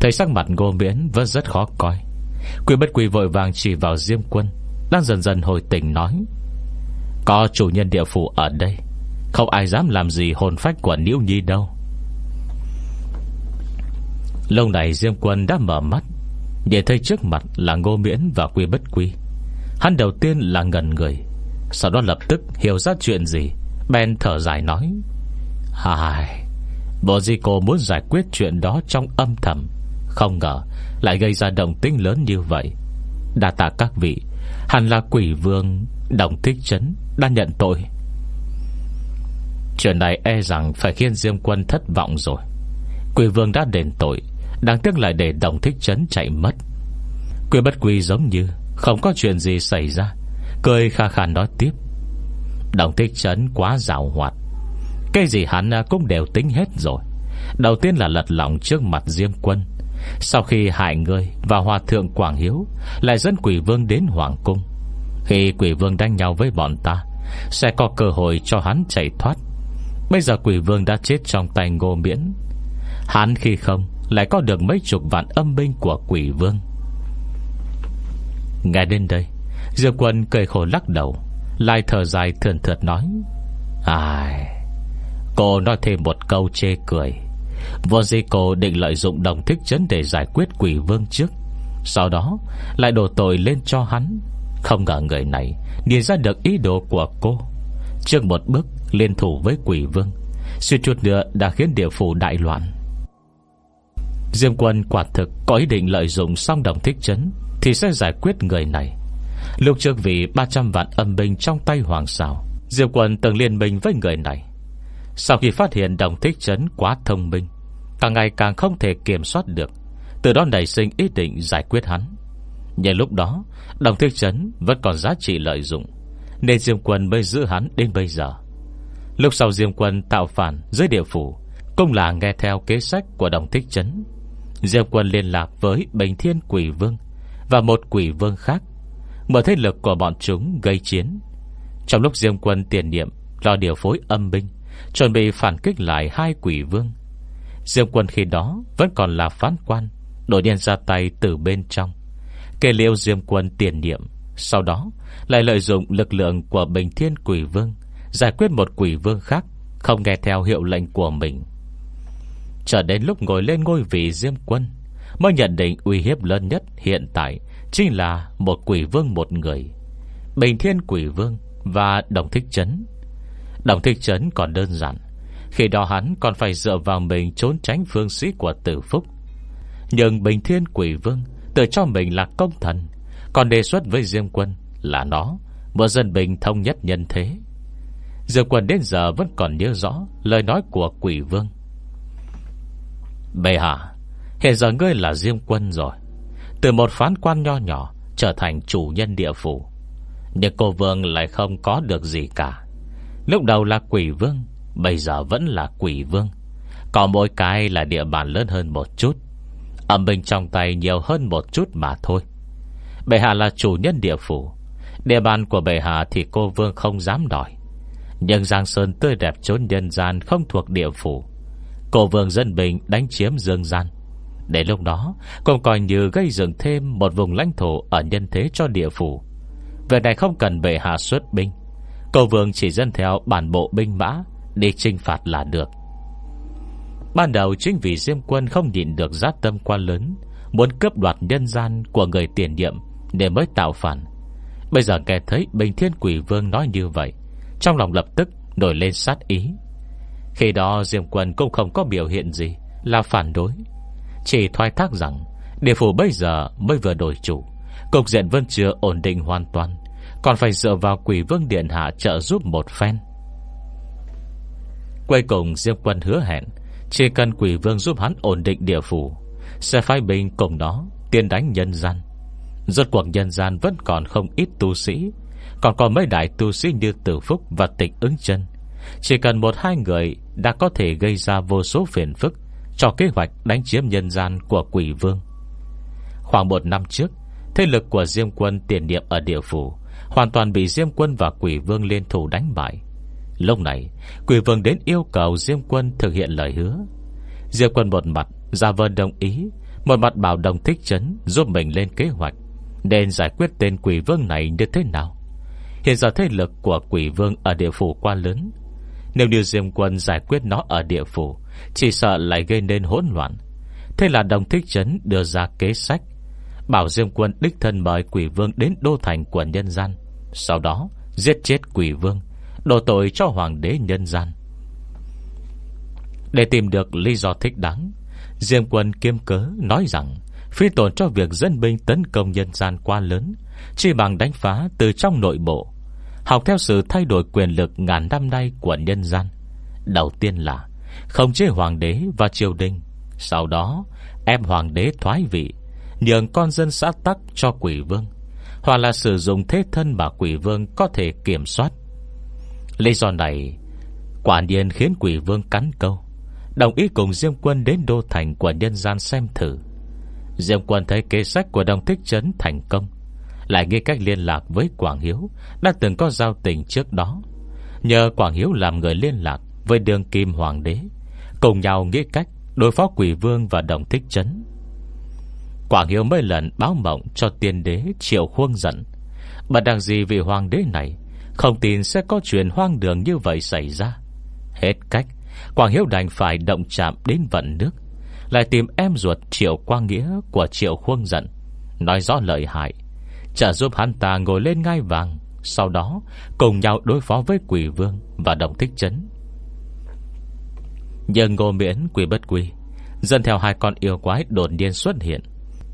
A: Thấy sắc mặt ngô miễn Vẫn rất khó coi. Quỷ bất quỷ vội vàng chỉ vào Diêm Quân, Đang dần dần hồi tỉnh nói. Có chủ nhân địa phủ ở đây. Không ai dám làm gì hồn phách của Niễu Nhi đâu. Lâu này Diêm Quân đã mở mắt để thấy trước mặt là Ngô Miễn và Quy Bất Quy. Hắn đầu tiên là ngần người, Sau đó lập tức hiểu ra chuyện gì Ben thở dài nói Hài Bộ di cô muốn giải quyết chuyện đó trong âm thầm, Không ngờ Lại gây ra động tính lớn như vậy. Đa tạ các vị, Hẳn là quỷ vương, Đồng thích chấn, Đã nhận tội. Chuyện này e rằng phải khiến Diêm Quân thất vọng rồi. Quỷ vương đã đền tội, Đáng tiếc lại để đồng thích chấn chạy mất. Quỷ bất quy giống như, Không có chuyện gì xảy ra. Cười kha kha nói tiếp. Đồng thích chấn quá rào hoạt. Cái gì hắn cũng đều tính hết rồi. Đầu tiên là lật lỏng trước mặt Diêm quân. Sau khi hại người Và hòa thượng Quảng Hiếu, Lại dẫn quỷ vương đến Hoàng Cung. Khi quỷ vương đánh nhau với bọn ta, Sẽ có cơ hội cho hắn chạy thoát. Bây giờ quỷ vương đã chết trong tay ngô miễn. Hắn khi không, lại có được mấy chục vạn âm binh của quỷ vương. Nghe đến đây, Diệp quân cười khổ lắc đầu, Lại thở dài thườn thượt nói, Ai, Cô nói thêm một câu chê cười. Vô di cô định lợi dụng đồng thích chấn Để giải quyết quỷ vương trước. Sau đó, lại đổ tội lên cho hắn. Không ngờ người này Nhìn ra được ý đồ của cô. Trước một bước liên thủ với quỷ vương. Xuyên chút nữa đã khiến địa phủ đại loạn. Diêm quân quả thực có ý định lợi dụng song đồng thích chấn Thì sẽ giải quyết người này. Lúc trước vì 300 vạn âm binh trong tay hoàng xào Diêm quân từng liên minh với người này. Sau khi phát hiện đồng thích chấn quá thông minh, Càng ngày càng không thể kiểm soát được, Từ đó nảy sinh ý định giải quyết hắn. Nhưng lúc đó, Đồng thích chấn vẫn còn giá trị lợi dụng, Nên Diêm quân mới giữ hắn đến bây giờ. Lúc sau Diêm quân tạo phản dưới địa phủ Cũng là nghe theo kế sách của đồng thích chấn. Diêm quân liên lạc với Bình Thiên Quỷ Vương Và một quỷ vương khác, Mở thế lực của bọn chúng gây chiến. Trong lúc Diêm quân tiền niệm Lo điều phối âm binh, Chuẩn bị phản kích lại hai quỷ vương, Diêm quân khi đó Vẫn còn là phán quan, Đột nhiên ra tay từ bên trong. Kê liêu Diêm quân tiền niệm Sau đó lại lợi dụng lực lượng Của Bình Thiên Quỷ Vương Giải quyết một quỷ vương khác, Không nghe theo hiệu lệnh của mình. Chờ đến lúc ngồi lên ngôi vị Diêm Quân, Mới nhận định uy hiếp lớn nhất hiện tại Chính là một quỷ vương một người, Bình Thiên Quỷ Vương Và Đồng Thích Trấn Đồng Thích Trấn còn đơn giản, Khi đó hắn còn phải dựa vào mình Trốn tránh phương sĩ của tử phúc. Nhưng Bình Thiên Quỷ Vương Tự cho mình là công thần, Còn đề xuất với Diêm Quân Là nó, Một dân bình thông nhất nhân thế. Diệp Quân đến giờ vẫn còn nhớ rõ Lời nói của Quỷ Vương. Bệ hạ, Hiện giờ ngươi là Diêm Quân rồi. Từ một phán quan nho nhỏ Trở thành chủ nhân địa phủ. Nhưng cô Vương lại không có được gì cả. Lúc đầu là quỷ vương, Bây giờ vẫn là quỷ vương. Có mỗi cái là địa bàn lớn hơn một chút, Âm binh trong tay nhiều hơn một chút mà thôi. Bệ hạ là chủ nhân địa phủ. Địa bàn của bệ hạ thì cô vương không dám đòi. Nhưng Giang Sơn tươi đẹp chốn nhân gian Không thuộc địa phủ. Cổ vương dân bình đánh chiếm dương gian. Để lúc đó, Cũng coi như gây dựng thêm Một vùng lãnh thổ ở nhân thế cho địa phủ. Việc này không cần bệ hạ xuất binh. Cổ vương chỉ dân theo bản bộ binh mã, Đi trinh phạt là được. Ban đầu chính vì Diêm quân không nhịn được giác tâm quá lớn, Muốn cướp đoạt nhân gian của người tiền nhiệm Để mới tạo phản. Bây giờ nghe thấy Bình Thiên Quỷ Vương nói như vậy trong lòng lập tức nổi lên sát ý. Khi đó Diêm Quân cũng không có biểu hiện gì, Là phản đối. Chỉ thoái thác rằng, Địa phủ bây giờ mới vừa đổi chủ, Cục diện vẫn chưa ổn định hoàn toàn, Còn phải dựa vào quỷ vương điện hạ trợ giúp một phen. Cuối cùng Diêm Quân hứa hẹn, Chỉ cần quỷ vương giúp hắn ổn định địa phủ, Sẽ phái binh cùng đó Tiên đánh nhân gian. Rốt cuộc nhân gian vẫn còn không ít tu sĩ còn có mấy đại tu sĩ như Tử Phúc Và tịch ứng chân. Chỉ cần một hai người Đã có thể gây ra vô số phiền phức Cho kế hoạch đánh chiếm nhân gian của quỷ vương. Khoảng một năm trước, Thế lực của Diêm quân tiền niệm ở địa phủ Hoàn toàn bị Diêm quân và quỷ vương liên thủ đánh bại. Lúc này, Quỷ vương đến yêu cầu Diêm quân thực hiện lời hứa. Diêm quân một mặt ra vân đồng ý, Một mặt bảo đồng thích chấn Giúp mình lên kế hoạch Nên giải quyết tên quỷ vương này như thế nào. Hiện giờ thế lực của quỷ vương Ở địa phủ quá lớn. Nếu như Diêm quân giải quyết nó ở địa phủ, Chỉ sợ lại gây nên hỗn loạn. Thế là đồng thích chấn đưa ra kế sách, Bảo Diêm quân đích thân mời quỷ vương Đến đô thành của nhân gian, Sau đó giết chết quỷ vương, Đổ tội cho hoàng đế nhân gian. Để tìm được lý do thích đáng Diêm quân kiêm cớ nói rằng Phi tổn cho việc dân binh tấn công nhân gian quá lớn, Chỉ bằng đánh phá từ trong nội bộ Học theo sự thay đổi quyền lực ngàn năm nay của nhân gian. Đầu tiên là Không chế hoàng đế và triều đình. Sau đó em hoàng đế thoái vị, Nhường con dân xã tắc cho quỷ vương. Hoặc là sử dụng thế thân mà quỷ vương có thể kiểm soát. Lý do này Quả nhiên khiến quỷ vương cắn câu. Đồng ý cùng Diêm Quân đến đô thành của nhân gian xem thử. Diêm Quân thấy kế sách của đồng thích trấn thành công. Lại nghĩ cách liên lạc với Quảng Hiếu, Đã từng có giao tình trước đó. Nhờ Quảng Hiếu làm người liên lạc Với đường kim hoàng đế, Cùng nhau nghĩ cách đối phó quỷ vương và đồng thích chấn. Quảng Hiếu mấy lần báo mộng cho tiên đế triệu khuôn giận. Mà đang gì vì hoàng đế này Không tin sẽ có chuyện hoang đường như vậy xảy ra. Hết cách, Quảng Hiếu đành phải động chạm đến vận nước, Lại tìm em ruột Triệu Quang Nghĩa Của Triệu Khuông giận, Nói rõ lợi hại. Trả giúp hắn ta ngồi lên ngai vàng. Sau đó, cùng nhau đối phó với quỷ vương Và đồng thích chấn. Nhưng ngô miễn quỷ bất quỷ Dân theo hai con yêu quái đột nhiên xuất hiện,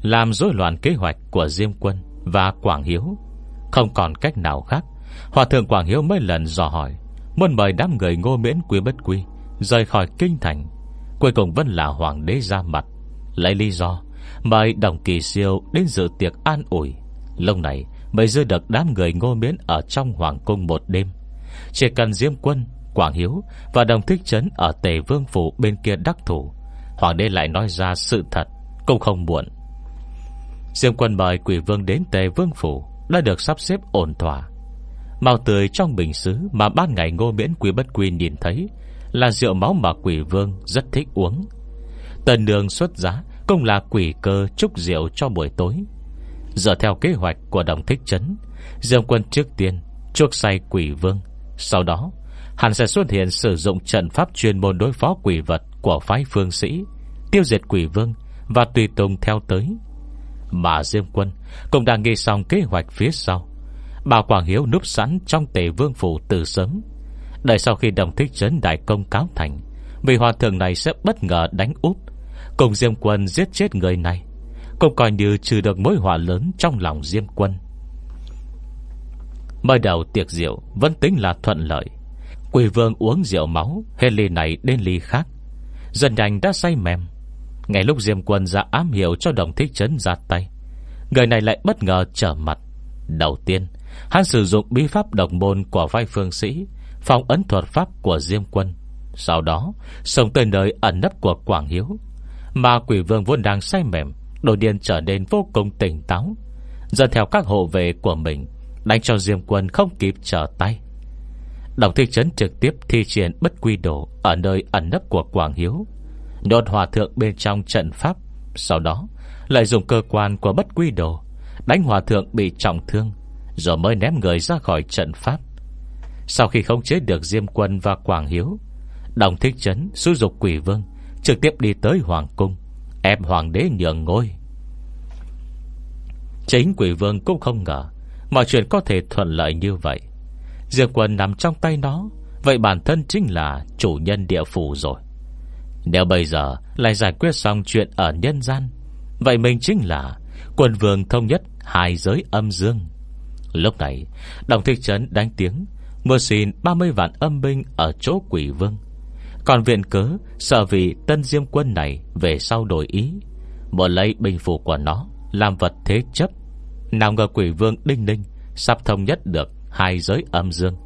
A: Làm rối loạn kế hoạch của Diêm Quân Và Quảng Hiếu. Không còn cách nào khác, Hòa thượng Quảng Hiếu mấy lần dò hỏi, Muốn mời đám người ngô miễn quý bất quý Rời khỏi kinh thành. Cuối cùng vẫn là hoàng đế ra mặt, Lấy lý do Mời đồng kỳ siêu đến dự tiệc an ủi. Lúc này mới dư được đám người ngô miễn Ở trong hoàng cung một đêm. Chỉ cần Diêm Quân, Quảng Hiếu Và đồng thích trấn ở Tề Vương Phủ Bên kia đắc thủ Hoàng đế lại nói ra sự thật Cũng không muộn. Diêm Quân mời quỷ vương đến Tề Vương Phủ Đã được sắp xếp ổn thỏa. Màu tươi trong bình xứ Mà ban ngày ngô miễn quý bất quy nhìn thấy Là rượu máu mà quỷ vương rất thích uống. Tần đường xuất giá Cũng là quỷ cơ chúc rượu cho buổi tối. Giờ theo kế hoạch của đồng thích trấn Dương quân trước tiên Chuốc say quỷ vương. Sau đó, Hắn sẽ xuất hiện sử dụng trận pháp chuyên môn đối phó quỷ vật Của phái phương sĩ, Tiêu diệt quỷ vương Và tùy tùng theo tới. Mà Diêm quân Cũng đang nghĩ xong kế hoạch phía sau bà Quảng Hiếu núp sẵn trong tề vương phủ từ sớm. Đợi sau khi đồng thích trấn đại công cáo thành Vì hòa thượng này sẽ bất ngờ đánh úp Cùng Diêm Quân giết chết người này. Cũng coi như trừ được mối họa lớn Trong lòng Diêm Quân. Mới đầu tiệc rượu Vẫn tính là thuận lợi. Quỷ vương uống rượu máu Hết ly này đến ly khác. Dần nhanh đã say mềm. Ngay lúc Diêm Quân ra ám hiệu cho đồng thích trấn ra tay, Người này lại bất ngờ trở mặt. Đầu tiên, Hắn sử dụng bí pháp độc môn của vai phương sĩ Phòng ấn thuật pháp của Diêm Quân. Sau đó, Sống tới nơi ẩn nấp của Quảng Hiếu, Mà quỷ vương vốn đang say mềm đồ điên trở nên vô cùng tỉnh táo. Dẫn theo các hộ vệ của mình, Đánh cho Diêm Quân không kịp trở tay. Đồng thị trấn trực tiếp thi triển bất quy đồ Ở nơi ẩn nấp của Quảng Hiếu Nhột hòa thượng bên trong trận pháp, Sau đó Lại dùng cơ quan của bất quy đồ, Đánh hòa thượng bị trọng thương, rồi mới ném người ra khỏi trận pháp. Sau khi không chế được Diêm Quân và Quảng Hiếu Đồng thích trấn Xú dục quỷ vương Trực tiếp đi tới Hoàng Cung. Em Hoàng đế nhường ngôi. Chính quỷ vương cũng không ngờ Mọi chuyện có thể thuận lợi như vậy. Diệp quân nằm trong tay nó, Vậy bản thân chính là chủ nhân địa phủ rồi. Nếu bây giờ Lại giải quyết xong chuyện ở nhân gian, Vậy mình chính là Quân vương thông nhất hai giới âm dương. Lúc này, Đồng thị trấn đánh tiếng, Mua xin 30 vạn âm binh Ở chỗ quỷ vương. Còn viện cớ, sợ vì tân diêm quân này Về sau đổi ý. Một lấy binh phủ của nó, Làm vật thế chấp. Nào ngờ quỷ vương đinh ninh, Sắp thông nhất được hai giới âm dương,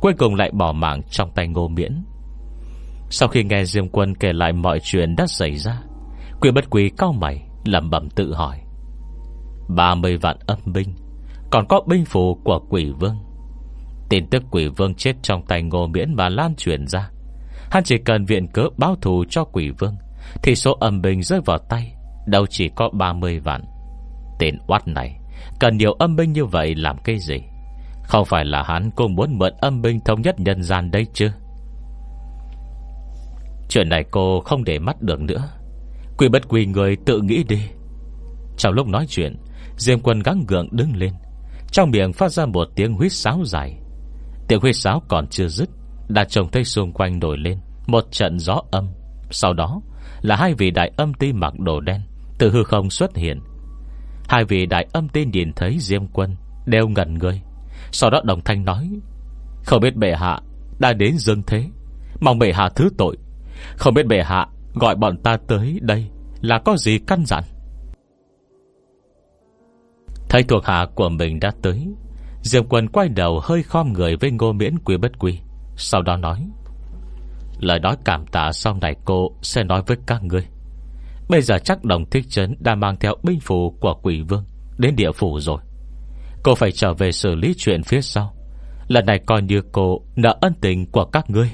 A: Cuối cùng lại bỏ mạng trong tay ngô miễn. Sau khi nghe Diêm Quân kể lại mọi chuyện đã xảy ra, Quỷ bất quỷ cao mày, lẩm bẩm tự hỏi. 30 vạn âm binh, Còn có binh phù của quỷ vương. Tin tức quỷ vương chết trong tay ngô miễn Mà lan truyền ra Hắn chỉ cần viện cớ báo thù cho quỷ vương, Thì số âm binh rơi vào tay, Đâu chỉ có 30 vạn. Tên oát này, Cần nhiều âm binh như vậy làm cái gì? Không phải là hắn cũng muốn mượn âm binh Thống nhất nhân gian đấy chứ? Chuyện này cô không để mắt được nữa. Quỷ bất quỷ người tự nghĩ đi. Trong lúc nói chuyện, Diêm quân gắng gượng đứng lên. Trong miệng phát ra một tiếng huyết sáo dài. Tiếng huyết sáo còn chưa dứt đã trông thấy xung quanh nổi lên Một trận gió âm. Sau đó là hai vị đại âm ti mặc đồ đen Từ hư không xuất hiện. Hai vị đại âm ti nhìn thấy Diêm quân Đều ngẩn người. Sau đó đồng thanh nói, Không biết bệ hạ đã đến dân thế, Mong bệ hạ thứ tội. Không biết bệ hạ gọi bọn ta tới đây Là có gì căn dặn? Thấy thuộc hạ của mình đã tới Diệm quần quay đầu hơi khom người Với ngô miễn quý bất quý sau đó nói, Lời nói cảm tạ sau này cô Sẽ nói với các ngươi. Bây giờ chắc đồng thích trấn Đã mang theo binh phủ của quỷ vương Đến địa phủ rồi. Cô phải trở về xử lý chuyện phía sau. Lần này coi như cô nợ ân tình của các ngươi.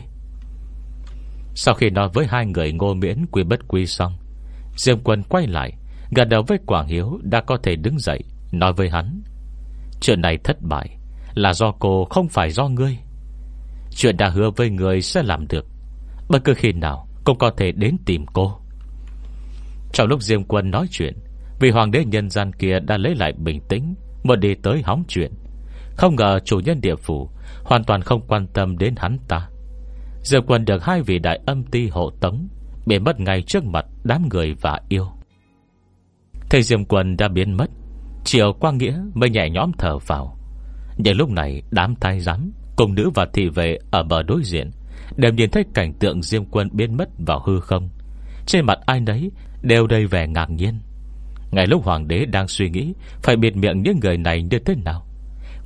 A: Sau khi nói với hai người ngô miễn quý bất quý xong, Diêm quân quay lại Gần đầu với Quảng Hiếu đã có thể đứng dậy, Nói với hắn, Chuyện này thất bại Là do cô, không phải do ngươi. Chuyện đã hứa với người sẽ làm được. Bất cứ khi nào Cũng có thể đến tìm cô. Trong lúc Diêm Quân nói chuyện Vì hoàng đế nhân gian kia đã lấy lại bình tĩnh Mà đi tới hóng chuyện. Không ngờ chủ nhân địa phủ Hoàn toàn không quan tâm đến hắn ta. Diệp Quân được hai vị đại âm ti hộ tống, Bị mất ngay trước mặt đám người và yêu. Thầy Diêm Quân đã biến mất Chiều qua Nghĩa mới nhẹ nhõm thở vào. Nhưng lúc này, đám thái giám Cùng nữ và thị vệ ở bờ đối diện, Đều nhìn thấy cảnh tượng Diêm Quân biến mất vào hư không. Trên mặt ai nấy Đều đầy vẻ ngạc nhiên. Ngày lúc hoàng đế đang suy nghĩ Phải biệt miệng những người này như thế nào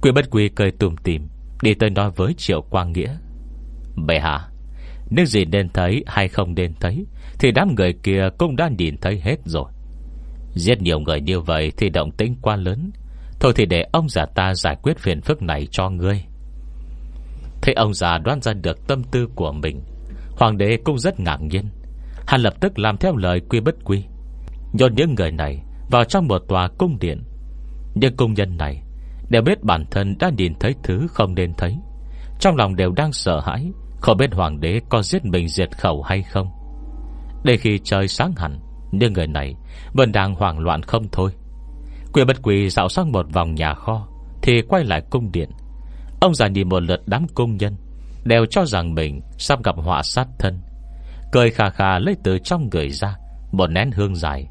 A: Quỷ bất quỷ cười tùm tìm Đi tới nói với Triệu Quang Nghĩa. Bệ hạ, Nếu gì nên thấy hay không nên thấy, Thì đám người kia cũng đã nhìn thấy hết rồi. Giết nhiều người như vậy Thì động tính quá lớn. Thôi thì để ông già ta giải quyết phiền phức này cho ngươi. Thế ông già đoán ra được tâm tư của mình, Hoàng đế cũng rất ngạc nhiên. Hắn lập tức làm theo lời quy bất quy Nhôn những người này Vào trong một tòa cung điện. Những công nhân này Đều biết bản thân đã nhìn thấy thứ không nên thấy, Trong lòng đều đang sợ hãi, Không biết hoàng đế có giết mình diệt khẩu hay không. Để khi trời sáng hẳn Nhưng người này Vẫn đang hoảng loạn không thôi. Quyền bất quỳ dạo sang một vòng nhà kho, Thì quay lại cung điện Ông già nhìn một lượt đám công nhân, Đều cho rằng mình sắp gặp họa sát thân. Cười khà khà lấy từ trong người ra, Một nén hương dài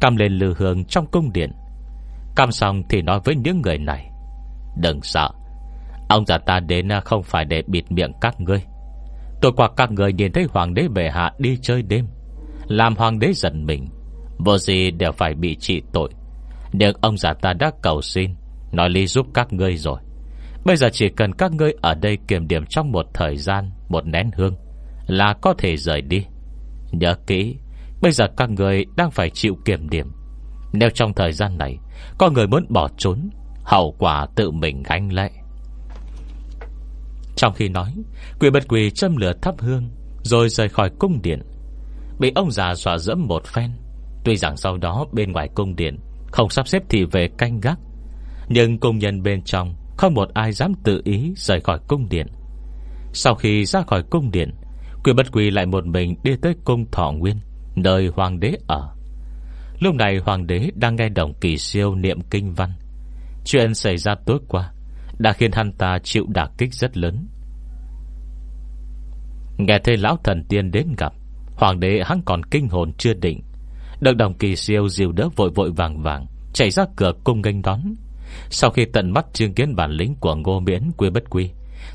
A: Cầm lên lư hương trong cung điện. Cầm xong thì nói với những người này, Đừng sợ, Ông già ta đến không phải để bịt miệng các ngươi. Tôi qua các người nhìn thấy hoàng đế bệ hạ đi chơi đêm, Làm hoàng đế giận mình, Vô gì đều phải bị trị tội. Nhưng ông già ta đã cầu xin, Nói lý giúp các ngươi rồi. Bây giờ chỉ cần các ngươi ở đây kiểm điểm trong một thời gian, Một nén hương, Là có thể rời đi. Nhớ kỹ, Bây giờ các người đang phải chịu kiểm điểm. Nếu trong thời gian này, Có người muốn bỏ trốn, Hậu quả tự mình gánh lệ. Trong khi nói, Quỷ bật quỷ châm lửa thắp hương, Rồi rời khỏi cung điện. Bị ông già dọa dẫm một phen, Tuy rằng sau đó bên ngoài cung điện Không sắp xếp thì về canh gác, Nhưng công nhân bên trong không một ai dám tự ý rời khỏi cung điện. Sau khi ra khỏi cung điện Quỷ bất quỷ lại một mình đi tới cung thọ nguyên, Nơi hoàng đế ở. Lúc này hoàng đế đang nghe đồng kỳ siêu niệm kinh văn. Chuyện xảy ra tối qua Đã khiến hắn ta chịu đả kích rất lớn. Nghe thấy lão thần tiên đến gặp, Hoàng đế hắn còn kinh hồn chưa định. Được đồng kỳ siêu dìu đỡ vội vội vàng vàng, Chạy ra cửa cung nghênh đón. Sau khi tận mắt chứng kiến bản lĩnh của ngô miễn quy bất quy,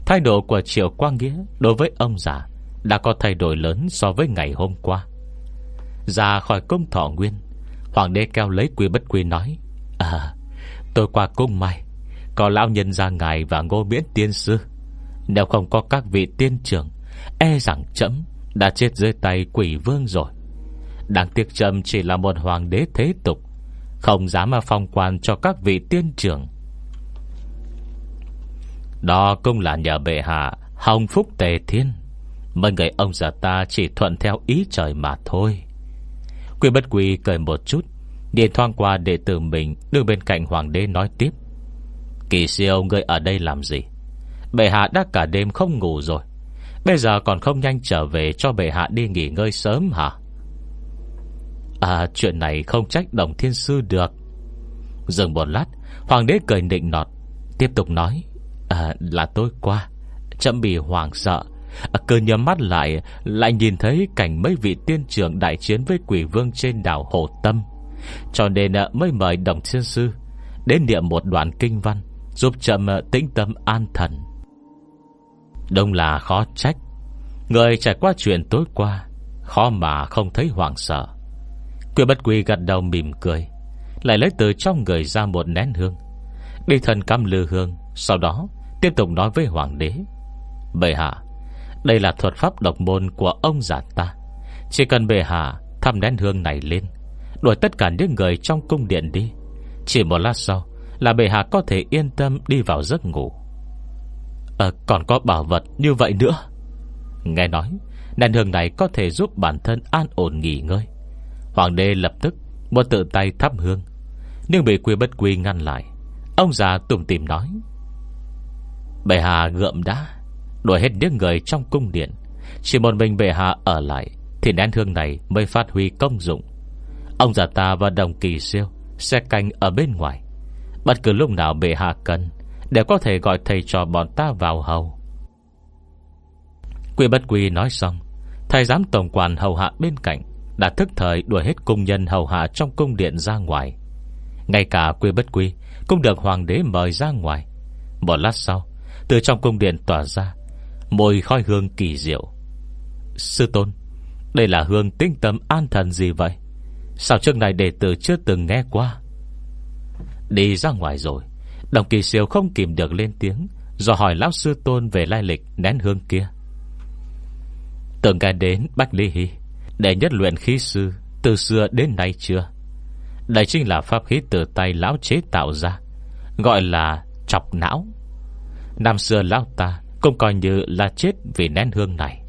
A: Thái độ của Triệu Quang Nghĩa Đối với ông già Đã có thay đổi lớn so với ngày hôm qua. Ra khỏi cung thọ nguyên, Hoàng đế keo lấy quy bất quy nói À tôi qua cung mai, Có lão nhân ra ngài và ngô miễn tiên sư. Nếu không có các vị tiên trưởng E rằng chấm Đã chết dưới tay quỷ vương rồi. Đáng tiếc chậm chỉ là một hoàng đế thế tục không dám mà phong quan cho các vị tiên trưởng. Đó cũng là nhờ bệ hạ Hồng phúc tề thiên. Mấy người ông già ta chỉ thuận theo ý trời mà thôi. Quy bất quy cười một chút, Điện thoang qua đệ tử mình Đứng bên cạnh hoàng đế nói tiếp. Kỳ siêu, người ở đây làm gì? Bệ hạ đã cả đêm không ngủ rồi. Bây giờ còn không nhanh trở về Cho bệ hạ đi nghỉ ngơi sớm hả? À chuyện này không trách đồng thiên sư được. Dừng một lát Hoàng đế cười nịnh nọt Tiếp tục nói À là tôi qua. Chậm bị hoàng sợ à, Cứ nhắm mắt lại Lại nhìn thấy cảnh mấy vị tiên trưởng đại chiến với quỷ vương trên đảo Hồ Tâm. Cho nên à, mới mời đồng thiên sư Đến niệm một đoạn kinh văn Giúp chậm à, tĩnh tâm an thần. Đông là khó trách. Người trải qua chuyện tối qua Khó mà không thấy hoảng sợ. Quy bất quy gật đầu mỉm cười Lại lấy từ trong người ra một nén hương. Đi thần cam lư hương Sau đó tiếp tục nói với hoàng đế. Bệ hạ Đây là thuật pháp độc môn của ông già ta. Chỉ cần bệ hạ Thăm nén hương này lên Đuổi tất cả những người trong cung điện đi. Chỉ một lát sau Là bệ hạ có thể yên tâm đi vào giấc ngủ. À, Còn có bảo vật như vậy nữa. Nghe nói Nén hương này có thể giúp bản thân an ổn nghỉ ngơi. Hoàng đế lập tức Muốn tự tay thắp hương. Nhưng bị quy bất quy ngăn lại, Ông già tùm tìm nói, Bệ hạ gượm đã, Đuổi hết những người trong cung điện. Chỉ một mình bệ hạ ở lại Thì nén hương này mới phát huy công dụng. Ông già ta và đồng kỳ siêu Sẽ canh ở bên ngoài. Bất cứ lúc nào bệ hạ cần Đều có thể gọi thầy trò bọn ta vào hầu. Quy bất quy nói xong Thầy giám tổng quản hầu hạ bên cạnh đã thức thời đuổi hết cung nhân hầu hạ Trong cung điện ra ngoài. Ngay cả quy bất quy Cũng được hoàng đế mời ra ngoài. Một lát sau, Từ trong cung điện tỏa ra Mùi khói hương kỳ diệu. Sư tôn, Đây là hương tinh tâm an thần gì vậy? Sao trước này đệ tử chưa từng nghe qua? Đi ra ngoài rồi, Đồng kỳ siêu không kìm được lên tiếng, Do hỏi lão sư tôn về lai lịch nén hương kia. Từng nghe đến Bách Ly Hy. Để nhất luyện khí sư Từ xưa đến nay chưa? Đây chính là pháp khí từ tay lão chế tạo ra, Gọi là chọc não. Năm xưa lão ta Cũng coi như là chết vì nén hương này.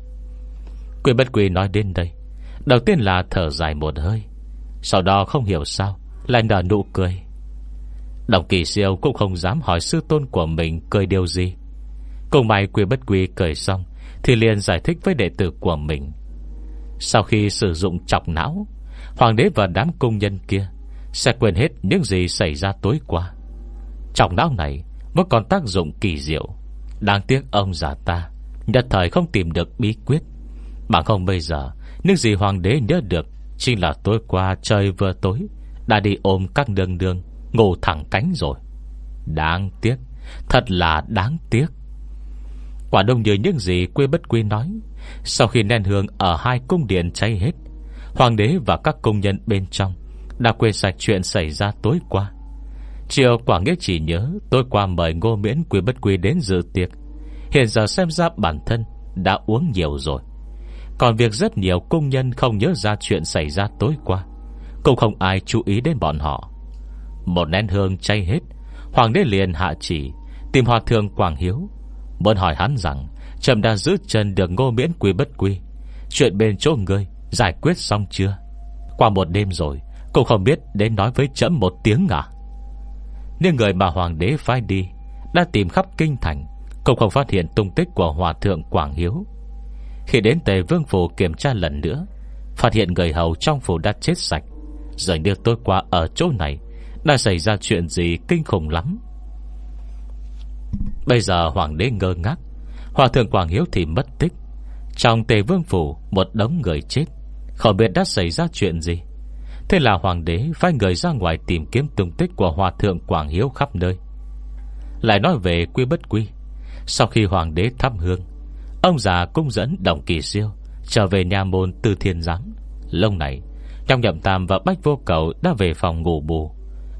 A: Quỷ bất quy nói đến đây, Đầu tiên là thở dài một hơi, Sau đó không hiểu sao Lại nở nụ cười. Đồng kỳ siêu cũng không dám hỏi sư tôn của mình Cười điều gì. Cùng may quy bất quy cười xong thì liền giải thích với đệ tử của mình. Sau khi sử dụng chọc não, Hoàng đế và đám công nhân kia Sẽ quên hết những gì xảy ra tối qua. Chọc não này Vẫn còn tác dụng kỳ diệu. Đáng tiếc ông già ta Nhất thời không tìm được bí quyết. Bằng không bây giờ, Những gì hoàng đế nhớ được Chính là tối qua trời vừa tối, Đã đi ôm các đường đường, Ngủ thẳng cánh rồi. Đáng tiếc, Thật là đáng tiếc. Quả đông như những gì quê bất quy nói sau khi nén hương ở hai cung điện cháy hết, Hoàng đế và các công nhân bên trong Đã quên sạch chuyện xảy ra tối qua. Chiều Quảng Nghĩa chỉ nhớ, Tối qua mời ngô miễn quy bất quy đến dự tiệc. Hiện giờ xem ra bản thân Đã uống nhiều rồi. Còn việc rất nhiều công nhân không nhớ ra chuyện xảy ra tối qua, Cũng không ai chú ý đến bọn họ. Một nén hương cháy hết, Hoàng đế liền hạ chỉ, Tìm hòa thượng Quảng Hiếu, Muốn hỏi hắn rằng Trầm đã giữ chân được ngô miễn quy bất quy. Chuyện bên chỗ ngươi Giải quyết xong chưa? Qua một đêm rồi Cũng không biết đến nói với chấm một tiếng à? Nhưng người mà hoàng đế phái đi Đã tìm khắp kinh thành Cũng không phát hiện tung tích của hòa thượng Quảng Hiếu. Khi đến tề vương phủ kiểm tra lần nữa, Phát hiện người hầu trong phủ đã chết sạch. Giờ như tôi qua ở chỗ này Đã xảy ra chuyện gì kinh khủng lắm. Bây giờ hoàng đế ngơ ngác Hòa thượng Quảng Hiếu thì mất tích. Trong tề vương phủ, Một đống người chết. Không biết đã xảy ra chuyện gì. Thế là hoàng đế phải người ra ngoài tìm kiếm tung tích của hòa thượng Quảng Hiếu khắp nơi. Lại nói về quy bất quy. Sau khi hoàng đế thắp hương, Ông già cung dẫn đồng kỳ siêu Trở về nhà môn từ thiên giám. Lâu này, Trong nhậm tam và bách vô cầu Đã về phòng ngủ bù.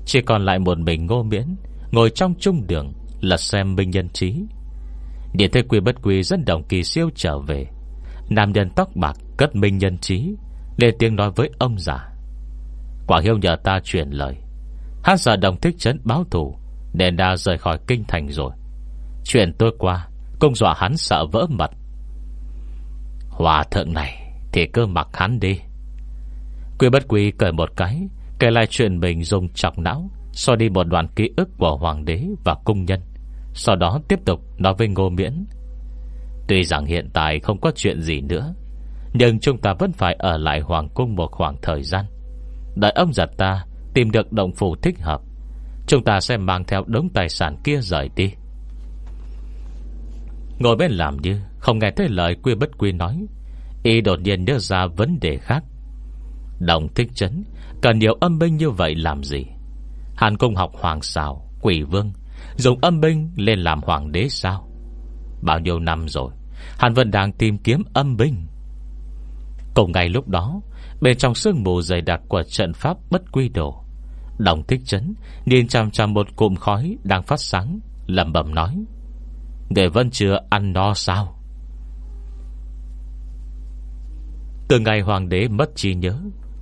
A: Chỉ còn lại một mình ngô miễn, Ngồi trong trung đường, Lật xem minh nhân trí. Điện thế quy bất quy dẫn đồng kỳ siêu trở về, Nam nhân tóc bạc cất minh nhân trí, Lên tiếng nói với ông già. Quả hiêu nhờ ta truyền lời. Hắn sợ đồng thích trấn báo thủ Nên đã rời khỏi kinh thành rồi. Chuyện tôi qua Công dọa hắn sợ vỡ mặt Hòa thượng này Thì cứ mặc hắn đi. Quy bất quy cởi một cái, Kể lại chuyện mình dùng chọc não, So đi một đoạn ký ức của hoàng đế Và cung nhân. Sau đó tiếp tục nói với Ngô Miễn. Tuy rằng hiện tại không có chuyện gì nữa, Nhưng chúng ta vẫn phải ở lại hoàng cung một khoảng thời gian. Đợi ông giật ta, Tìm được động phủ thích hợp, Chúng ta sẽ mang theo đống tài sản kia rời đi. Ngồi bên làm như Không nghe thấy lời quy bất quy nói. Y đột nhiên đưa ra vấn đề khác. Đồng thích chấn, Cần nhiều âm binh như vậy làm gì? Hàn công học hoàng xào Quỷ vương Dùng âm binh lên làm hoàng đế sao? Bao nhiêu năm rồi Hàn vẫn đang tìm kiếm âm binh. Cùng ngày lúc đó, Bên trong sương mù dày đặc của trận pháp bất quy đổ Đồng thích chấn Nhìn chằm chằm một cụm khói Đang phát sáng lầm bầm nói, Người vẫn chưa ăn no sao? Từ ngày hoàng đế mất trí nhớ,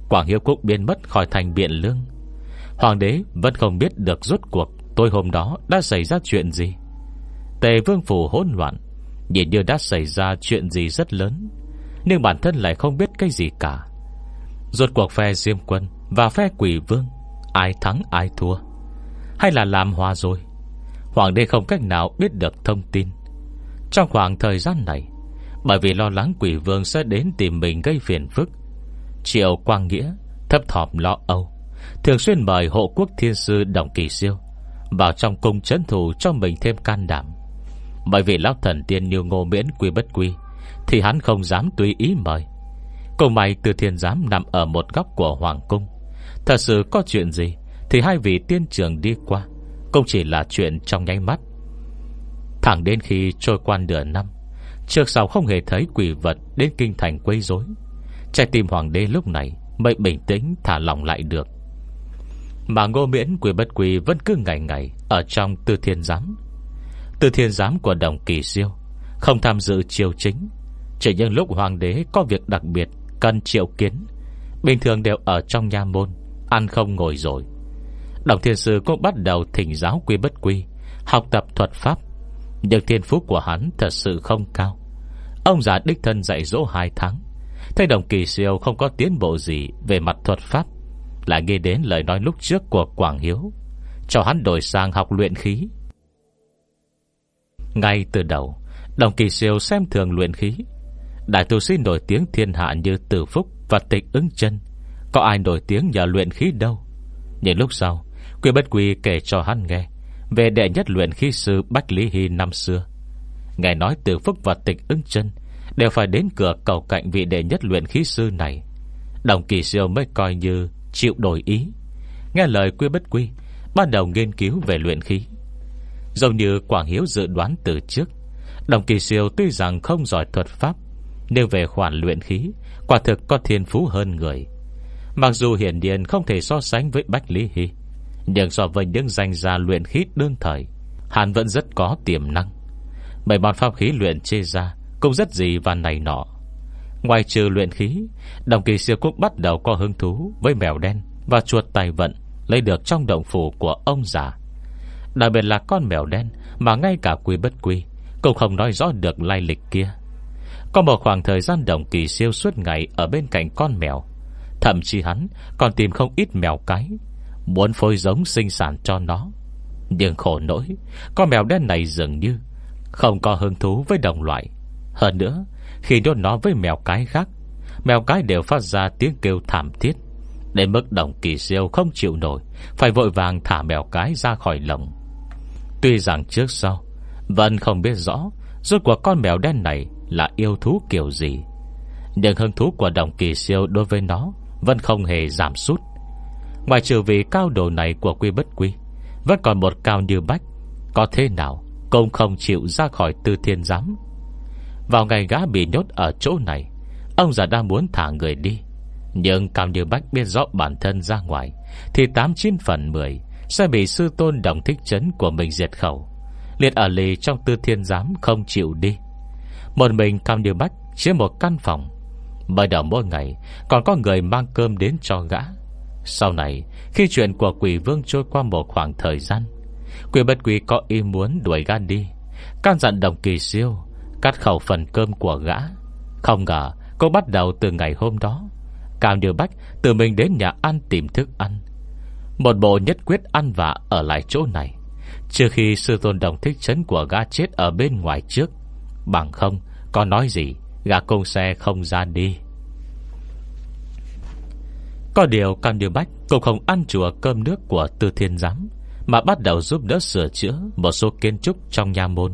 A: Quảng Hiếu Quốc biến mất khỏi thành biện lương. Hoàng đế vẫn không biết được rốt cuộc Tôi hôm đó đã xảy ra chuyện gì? Tề vương phủ hỗn loạn, Nhìn như đã xảy ra chuyện gì rất lớn, Nhưng bản thân lại không biết cái gì cả. Rốt cuộc phe Diêm Quân Và phe quỷ vương, Ai thắng ai thua? Hay là làm hòa rồi? Hoàng đế không cách nào biết được thông tin. Trong khoảng thời gian này, Bởi vì lo lắng quỷ vương sẽ đến tìm mình gây phiền phức, Triệu Quang Nghĩa, Thấp thỏm lo âu, Thường xuyên mời hộ quốc thiên sư Đồng Kỳ Siêu vào trong cung chấn thủ cho mình thêm can đảm. Bởi vì lão thần tiên như ngô miễn quy bất quy, Thì hắn không dám tùy ý mời. Cùng mày từ thiên giám nằm ở một góc của Hoàng Cung. Thật sự có chuyện gì Thì hai vị tiên trưởng đi qua, Cũng chỉ là chuyện trong nháy mắt. Thẳng đến khi trôi qua nửa năm, Trước sau không hề thấy quỷ vật Đến kinh thành quấy rối. Trái tim hoàng đế lúc này Mới bình tĩnh thả lòng lại được. Mà ngô miễn quỷ bất quỷ Vẫn cứ ngày ngày Ở trong tư thiên giám. Tư thiên giám của đồng kỳ siêu Không tham dự triều chính. Chỉ những lúc hoàng đế có việc đặc biệt Cần triệu kiến, Bình thường đều ở trong nhà môn, Ăn không ngồi rồi. Đồng thiên sư cũng bắt đầu thỉnh giáo quy bất quy Học tập thuật pháp. Nhưng thiên phúc của hắn thật sự không cao. Ông già đích thân dạy dỗ hai tháng, Thấy đồng kỳ siêu không có tiến bộ gì Về mặt thuật pháp. Lại nghe đến lời nói lúc trước của Quảng Hiếu. Cho hắn đổi sang học luyện khí. Ngay từ đầu, Đồng kỳ siêu xem thường luyện khí. Đại tu sĩ nổi tiếng thiên hạ như Tử Phúc Và tịch ứng chân. Có ai nổi tiếng nhờ luyện khí đâu? Nhưng lúc sau, Quy bất quy kể cho hắn nghe Về đệ nhất luyện khí sư Bách Lý Hy năm xưa. Ngài nói Tử Phúc và tịch ứng chân Đều phải đến cửa cầu cạnh vị đệ nhất luyện khí sư này. Đồng kỳ siêu mới coi như Chịu đổi ý. Nghe lời quy bất quy, Ban đầu nghiên cứu về luyện khí. Giống như Quảng Hiếu dự đoán từ trước, Đồng kỳ siêu tuy rằng không giỏi thuật pháp nếu về khoản luyện khí, Quả thực có thiên phú hơn người. Mặc dù hiển nhiên không thể so sánh với Bách Lý Hy, Nhưng so với những danh gia luyện khí đương thời, Hắn vẫn rất có tiềm năng. Bảy bọn pháp khí luyện chê ra Cũng rất gì và này nọ. Ngoài trừ luyện khí, Đồng kỳ siêu cũng bắt đầu có hứng thú Với mèo đen và chuột tài vận Lấy được trong động phủ của ông già. Đặc biệt là con mèo đen Mà ngay cả quy bất quy Cũng không nói rõ được lai lịch kia. Có một khoảng thời gian đồng kỳ siêu suốt ngày Ở bên cạnh con mèo, Thậm chí hắn còn tìm không ít mèo cái, Muốn phôi giống sinh sản cho nó. Nhưng khổ nỗi, Con mèo đen này dường như Không có hứng thú với đồng loại. Hơn nữa khi đốt nó với mèo cái khác, Mèo cái đều phát ra tiếng kêu thảm thiết. Đến mức đồng kỳ siêu không chịu nổi, Phải vội vàng thả mèo cái ra khỏi lồng. Tuy rằng trước sau, Vẫn không biết rõ Rốt của con mèo đen này Là yêu thú kiểu gì, Nhưng hứng thú của đồng kỳ siêu đối với nó Vẫn không hề giảm sút. Ngoài trừ vì cao độ này của quy bất quy, Vẫn còn một cao như bách, Có thế nào Cũng không chịu ra khỏi tư thiên giám. Vào ngày gã bị nhốt ở chỗ này, Ông già đang muốn thả người đi. Nhưng cao như bách biết rõ bản thân ra ngoài, Thì 89 phần 10 Sẽ bị sư tôn đồng thích chấn của mình diệt khẩu. Liệt ở lì trong tư thiên giám Không chịu đi. Một mình cao như bách chỉ một căn phòng. Bởi đầu mỗi ngày, Còn có người mang cơm đến cho gã. Sau này, Khi chuyện của quỷ vương trôi qua một khoảng thời gian, Quỷ bất quỷ có ý muốn đuổi gan đi. Can dặn đồng kỳ siêu Cắt khẩu phần cơm của gã. Không ngờ, cô bắt đầu từ ngày hôm đó. Cao Như Bách Tự mình đến nhà ăn tìm thức ăn. Một bộ nhất quyết ăn vạ Ở lại chỗ này. Trước khi sư tôn đồng thích chấn của gã chết Ở bên ngoài trước, Bằng không, có nói gì, Gã công xe không ra đi. Có điều Cao Như Bách Cũng không ăn chùa cơm nước của Tư Thiên Giám, Mà bắt đầu giúp đỡ sửa chữa Một số kiến trúc trong nhà môn.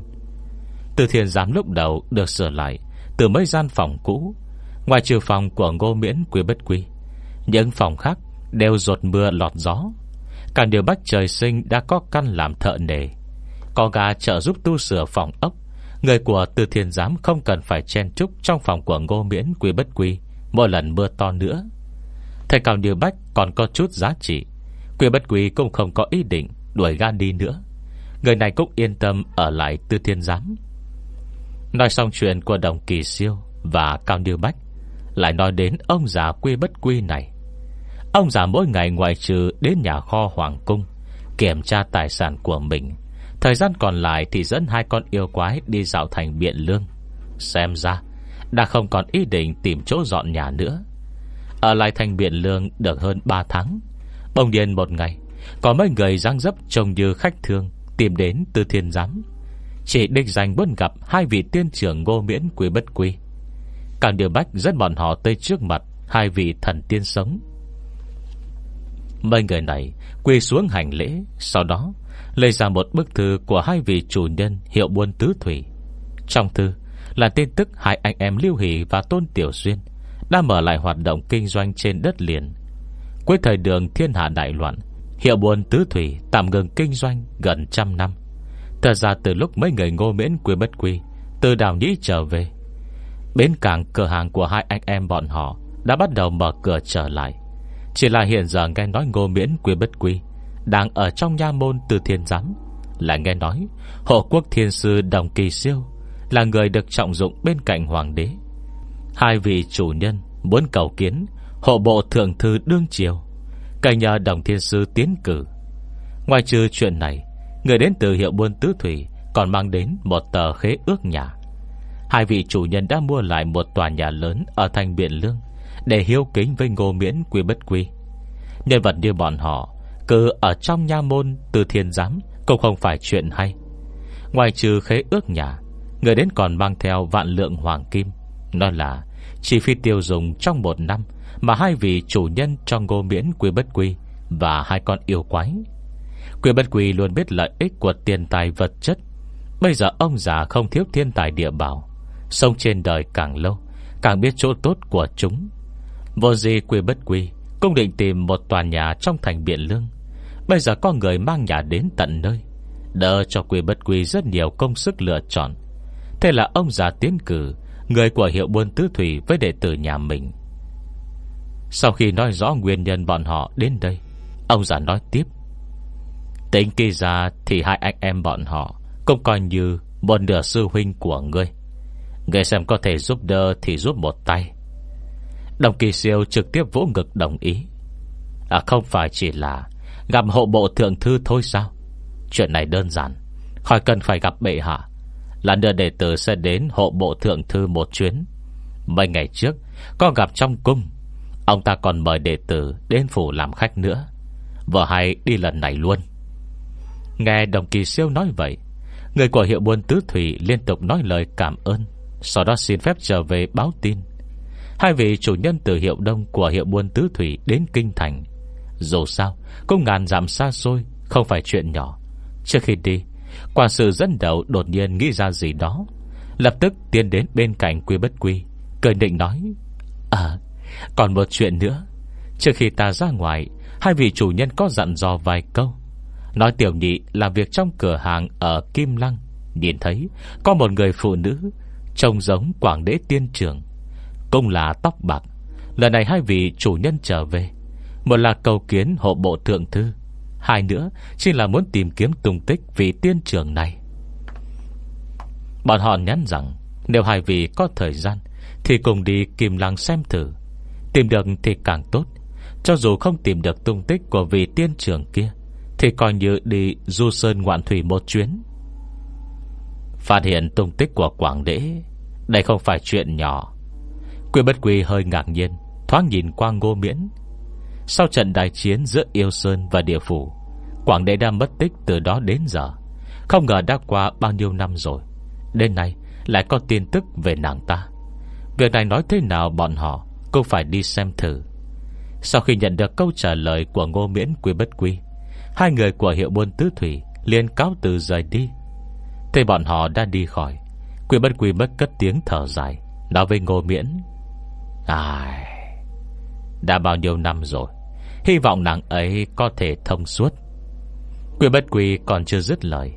A: Tư thiền Giám lúc đầu được sửa lại, Từ mấy gian phòng cũ. Ngoài trừ phòng của Ngô Miễn, quý Bất Quy, Những phòng khác Đều rột mưa lọt gió. Cả điều Bách trời sinh đã có căn làm thợ nề. Có gà trợ giúp tu sửa phòng ốc, Người của Tư thiền Giám không cần phải chen trúc Trong phòng của Ngô Miễn, quý Bất Quy Mỗi lần mưa to nữa. Thầy Cao điều Bách còn có chút giá trị. Quý bất quý cũng không có ý định Đuổi gan đi nữa. Người này cũng yên tâm ở lại tư thiên giám. Nói xong chuyện của đồng kỳ siêu Và Cao niêu Bách, Lại nói đến ông già quy bất quy này. Ông già mỗi ngày ngoại trừ Đến nhà kho Hoàng Cung, Kiểm tra tài sản của mình. Thời gian còn lại thì dẫn hai con yêu quái Đi dạo thành biện lương. Xem ra, Đã không còn ý định tìm chỗ dọn nhà nữa. Ở lại thành biện lương được hơn 3 tháng Bông điên một ngày, Có mấy người răng dấp trông như khách thương Tìm đến từ thiên giám. Chỉ đích danh muốn gặp Hai vị tiên trưởng ngô miễn quý bất quy Càng điều bách dẫn bọn họ tới trước mặt Hai vị thần tiên sống Mấy người này Quỳ xuống hành lễ Sau đó lấy ra một bức thư Của hai vị chủ nhân hiệu buôn tứ thủy Trong thư là tin tức Hai anh em Lưu Hỷ và Tôn Tiểu Xuyên đã mở lại hoạt động kinh doanh trên đất liền. Cuối thời đường thiên hạ đại loạn, hiệu buôn tứ thủy tạm ngừng kinh doanh gần trăm năm. Thật ra từ lúc mấy người ngô miễn quy bất quy, từ đảo nhĩ trở về, bến cảng cửa hàng của hai anh em bọn họ đã bắt đầu mở cửa trở lại. Chỉ là hiện giờ nghe nói ngô miễn quy bất quy đang ở trong nha môn từ thiên giám. Lại nghe nói hộ quốc thiên sư Đồng Kỳ Siêu là người được trọng dụng bên cạnh hoàng đế. Hai vị chủ nhân muốn cầu kiến Hộ bộ thượng thư đương triều Cảnh nhờ đồng thiên sư tiến cử Ngoài trừ chuyện này Người đến từ hiệu buôn tứ thủy Còn mang đến một tờ khế ước nhà. Hai vị chủ nhân đã mua lại Một tòa nhà lớn ở thành Biển Lương Để hiếu kính với ngô miễn quy bất quy. Nhân vật như bọn họ Cứ ở trong nha môn Từ thiên giám Cũng không phải chuyện hay. Ngoài trừ khế ước nhà, Người đến còn mang theo vạn lượng hoàng kim. Nó là chi phí tiêu dùng trong một năm Mà hai vị chủ nhân cho ngô miễn quy bất quy Và hai con yêu quái Quy bất quy luôn biết lợi ích của tiền tài vật chất. Bây giờ ông già không thiếu thiên tài địa bảo, Sống trên đời càng lâu, Càng biết chỗ tốt của chúng. Vô gì quy bất quy Cũng định tìm một tòa nhà trong thành Biện Lương. Bây giờ có người mang nhà đến tận nơi, Đỡ cho quy bất quy rất nhiều công sức lựa chọn. Thế là ông già tiến cử, Người của hiệu buôn tứ thủy với đệ tử nhà mình. Sau khi nói rõ nguyên nhân bọn họ đến đây, Ông già nói tiếp. Tính kỳ ra thì hai anh em bọn họ Cũng coi như một nửa sư huynh của ngươi. Ngươi xem có thể giúp đỡ thì giúp một tay. Đồng kỳ siêu trực tiếp vỗ ngực đồng ý. À không phải chỉ là Gặp hộ bộ thượng thư thôi sao? Chuyện này đơn giản, Khỏi cần phải gặp bệ hạ. Là đưa đệ tử sẽ đến hộ bộ thượng thư một chuyến. Mấy ngày trước, Có gặp trong cung. Ông ta còn mời đệ tử đến phủ làm khách nữa. Vợ hay đi lần này luôn. Nghe đồng kỳ siêu nói vậy, Người của hiệu buôn tứ thủy Liên tục nói lời cảm ơn, Sau đó xin phép trở về báo tin. Hai vị chủ nhân từ hiệu đông Của hiệu buôn tứ thủy đến kinh thành. Dù sao, cũng ngàn giảm xa xôi, Không phải chuyện nhỏ. Trước khi đi Quản sự dẫn đầu đột nhiên nghĩ ra gì đó. Lập tức tiến đến bên cạnh Quy Bất Quy, Cười định nói À còn một chuyện nữa. Trước khi ta ra ngoài, Hai vị chủ nhân có dặn dò vài câu. Nói tiểu nhị làm việc trong cửa hàng Ở Kim Lăng. Nhìn thấy, có một người phụ nữ, Trông giống quảng đế tiên trưởng Cũng là tóc bạc. Lần này hai vị chủ nhân trở về. Một là cầu kiến hộ bộ thượng thư. Hai nữa Chỉ là muốn tìm kiếm tung tích vị tiên trưởng này. Bọn họ nhắn rằng, Nếu hai vị có thời gian, Thì cùng đi Kim Lăng xem thử. Tìm được thì càng tốt, Cho dù không tìm được tung tích của vị tiên trưởng kia. Thì coi như đi du sơn ngoạn thủy một chuyến. Phát hiện tung tích của Quảng Đế, Đây không phải chuyện nhỏ. Quyên bất quy hơi ngạc nhiên, Thoáng nhìn qua ngô miễn. Sau trận đại chiến giữa Yêu Sơn và Địa Phủ, Quảng Đế đã mất tích từ đó đến giờ. Không ngờ đã qua bao nhiêu năm rồi, Đến nay lại có tin tức về nàng ta. Việc này nói thế nào bọn họ Cũng phải đi xem thử. Sau khi nhận được câu trả lời Của ngô miễn, quy bất quy Hai người của hiệu buôn tứ thủy liền cáo từ rời đi. Thế bọn họ đã đi khỏi. Quỷ bất quỷ bất cất tiếng thở dài Nói với ngô miễn. Ai Đã bao nhiêu năm rồi Hy vọng nàng ấy có thể thông suốt. Quỷ bất quỷ còn chưa dứt lời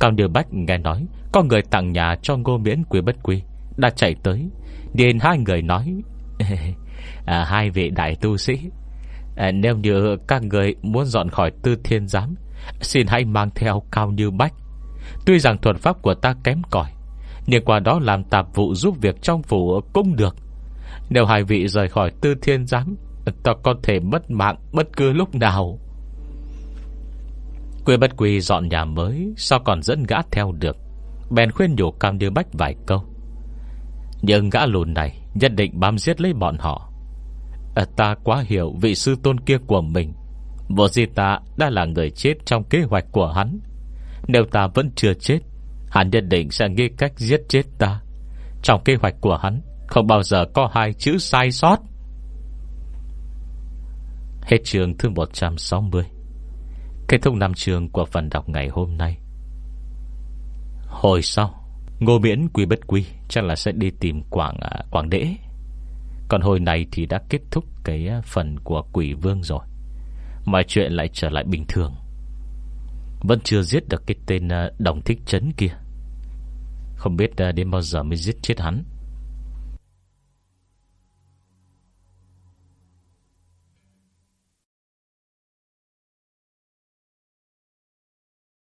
A: Cao Điều Bách nghe nói Có người tặng nhà cho ngô miễn quỷ bất quỷ Đã chạy tới Điền hai người nói à, Hai vị đại tu sĩ À, nếu như các người muốn dọn khỏi tư thiên giám, Xin hãy mang theo Cao Như Bách. Tuy rằng thuật pháp của ta kém cỏi, Nhưng qua đó làm tạp vụ giúp việc trong phủ cũng được. Nếu hai vị rời khỏi tư thiên giám, Ta có thể mất mạng bất cứ lúc nào. Quê bất quỳ dọn nhà mới, Sao còn dẫn gã theo được? Bèn khuyên nhủ Cam Như Bách vài câu. Nhưng gã lùn này, Nhất định bám giết lấy bọn họ à, Ta quá hiểu vị sư tôn kia của mình. Vô di ta đã là người chết Trong kế hoạch của hắn. Nếu ta vẫn chưa chết Hắn nhất định sẽ nghĩ cách giết chết ta. Trong kế hoạch của hắn Không bao giờ có hai chữ sai sót. Hết trường thứ 160 Kết thúc năm trường của phần đọc ngày hôm nay. Hồi sau Ngô miễn quy bất quy Chắc là sẽ đi tìm Quảng à, Quảng Đễ còn hồi này thì đã kết thúc Cái à, phần của quỷ vương rồi. Mọi chuyện lại trở lại bình thường. Vẫn chưa giết được cái tên à, Đồng thích chấn kia. Không biết à, đến bao giờ mới giết chết hắn.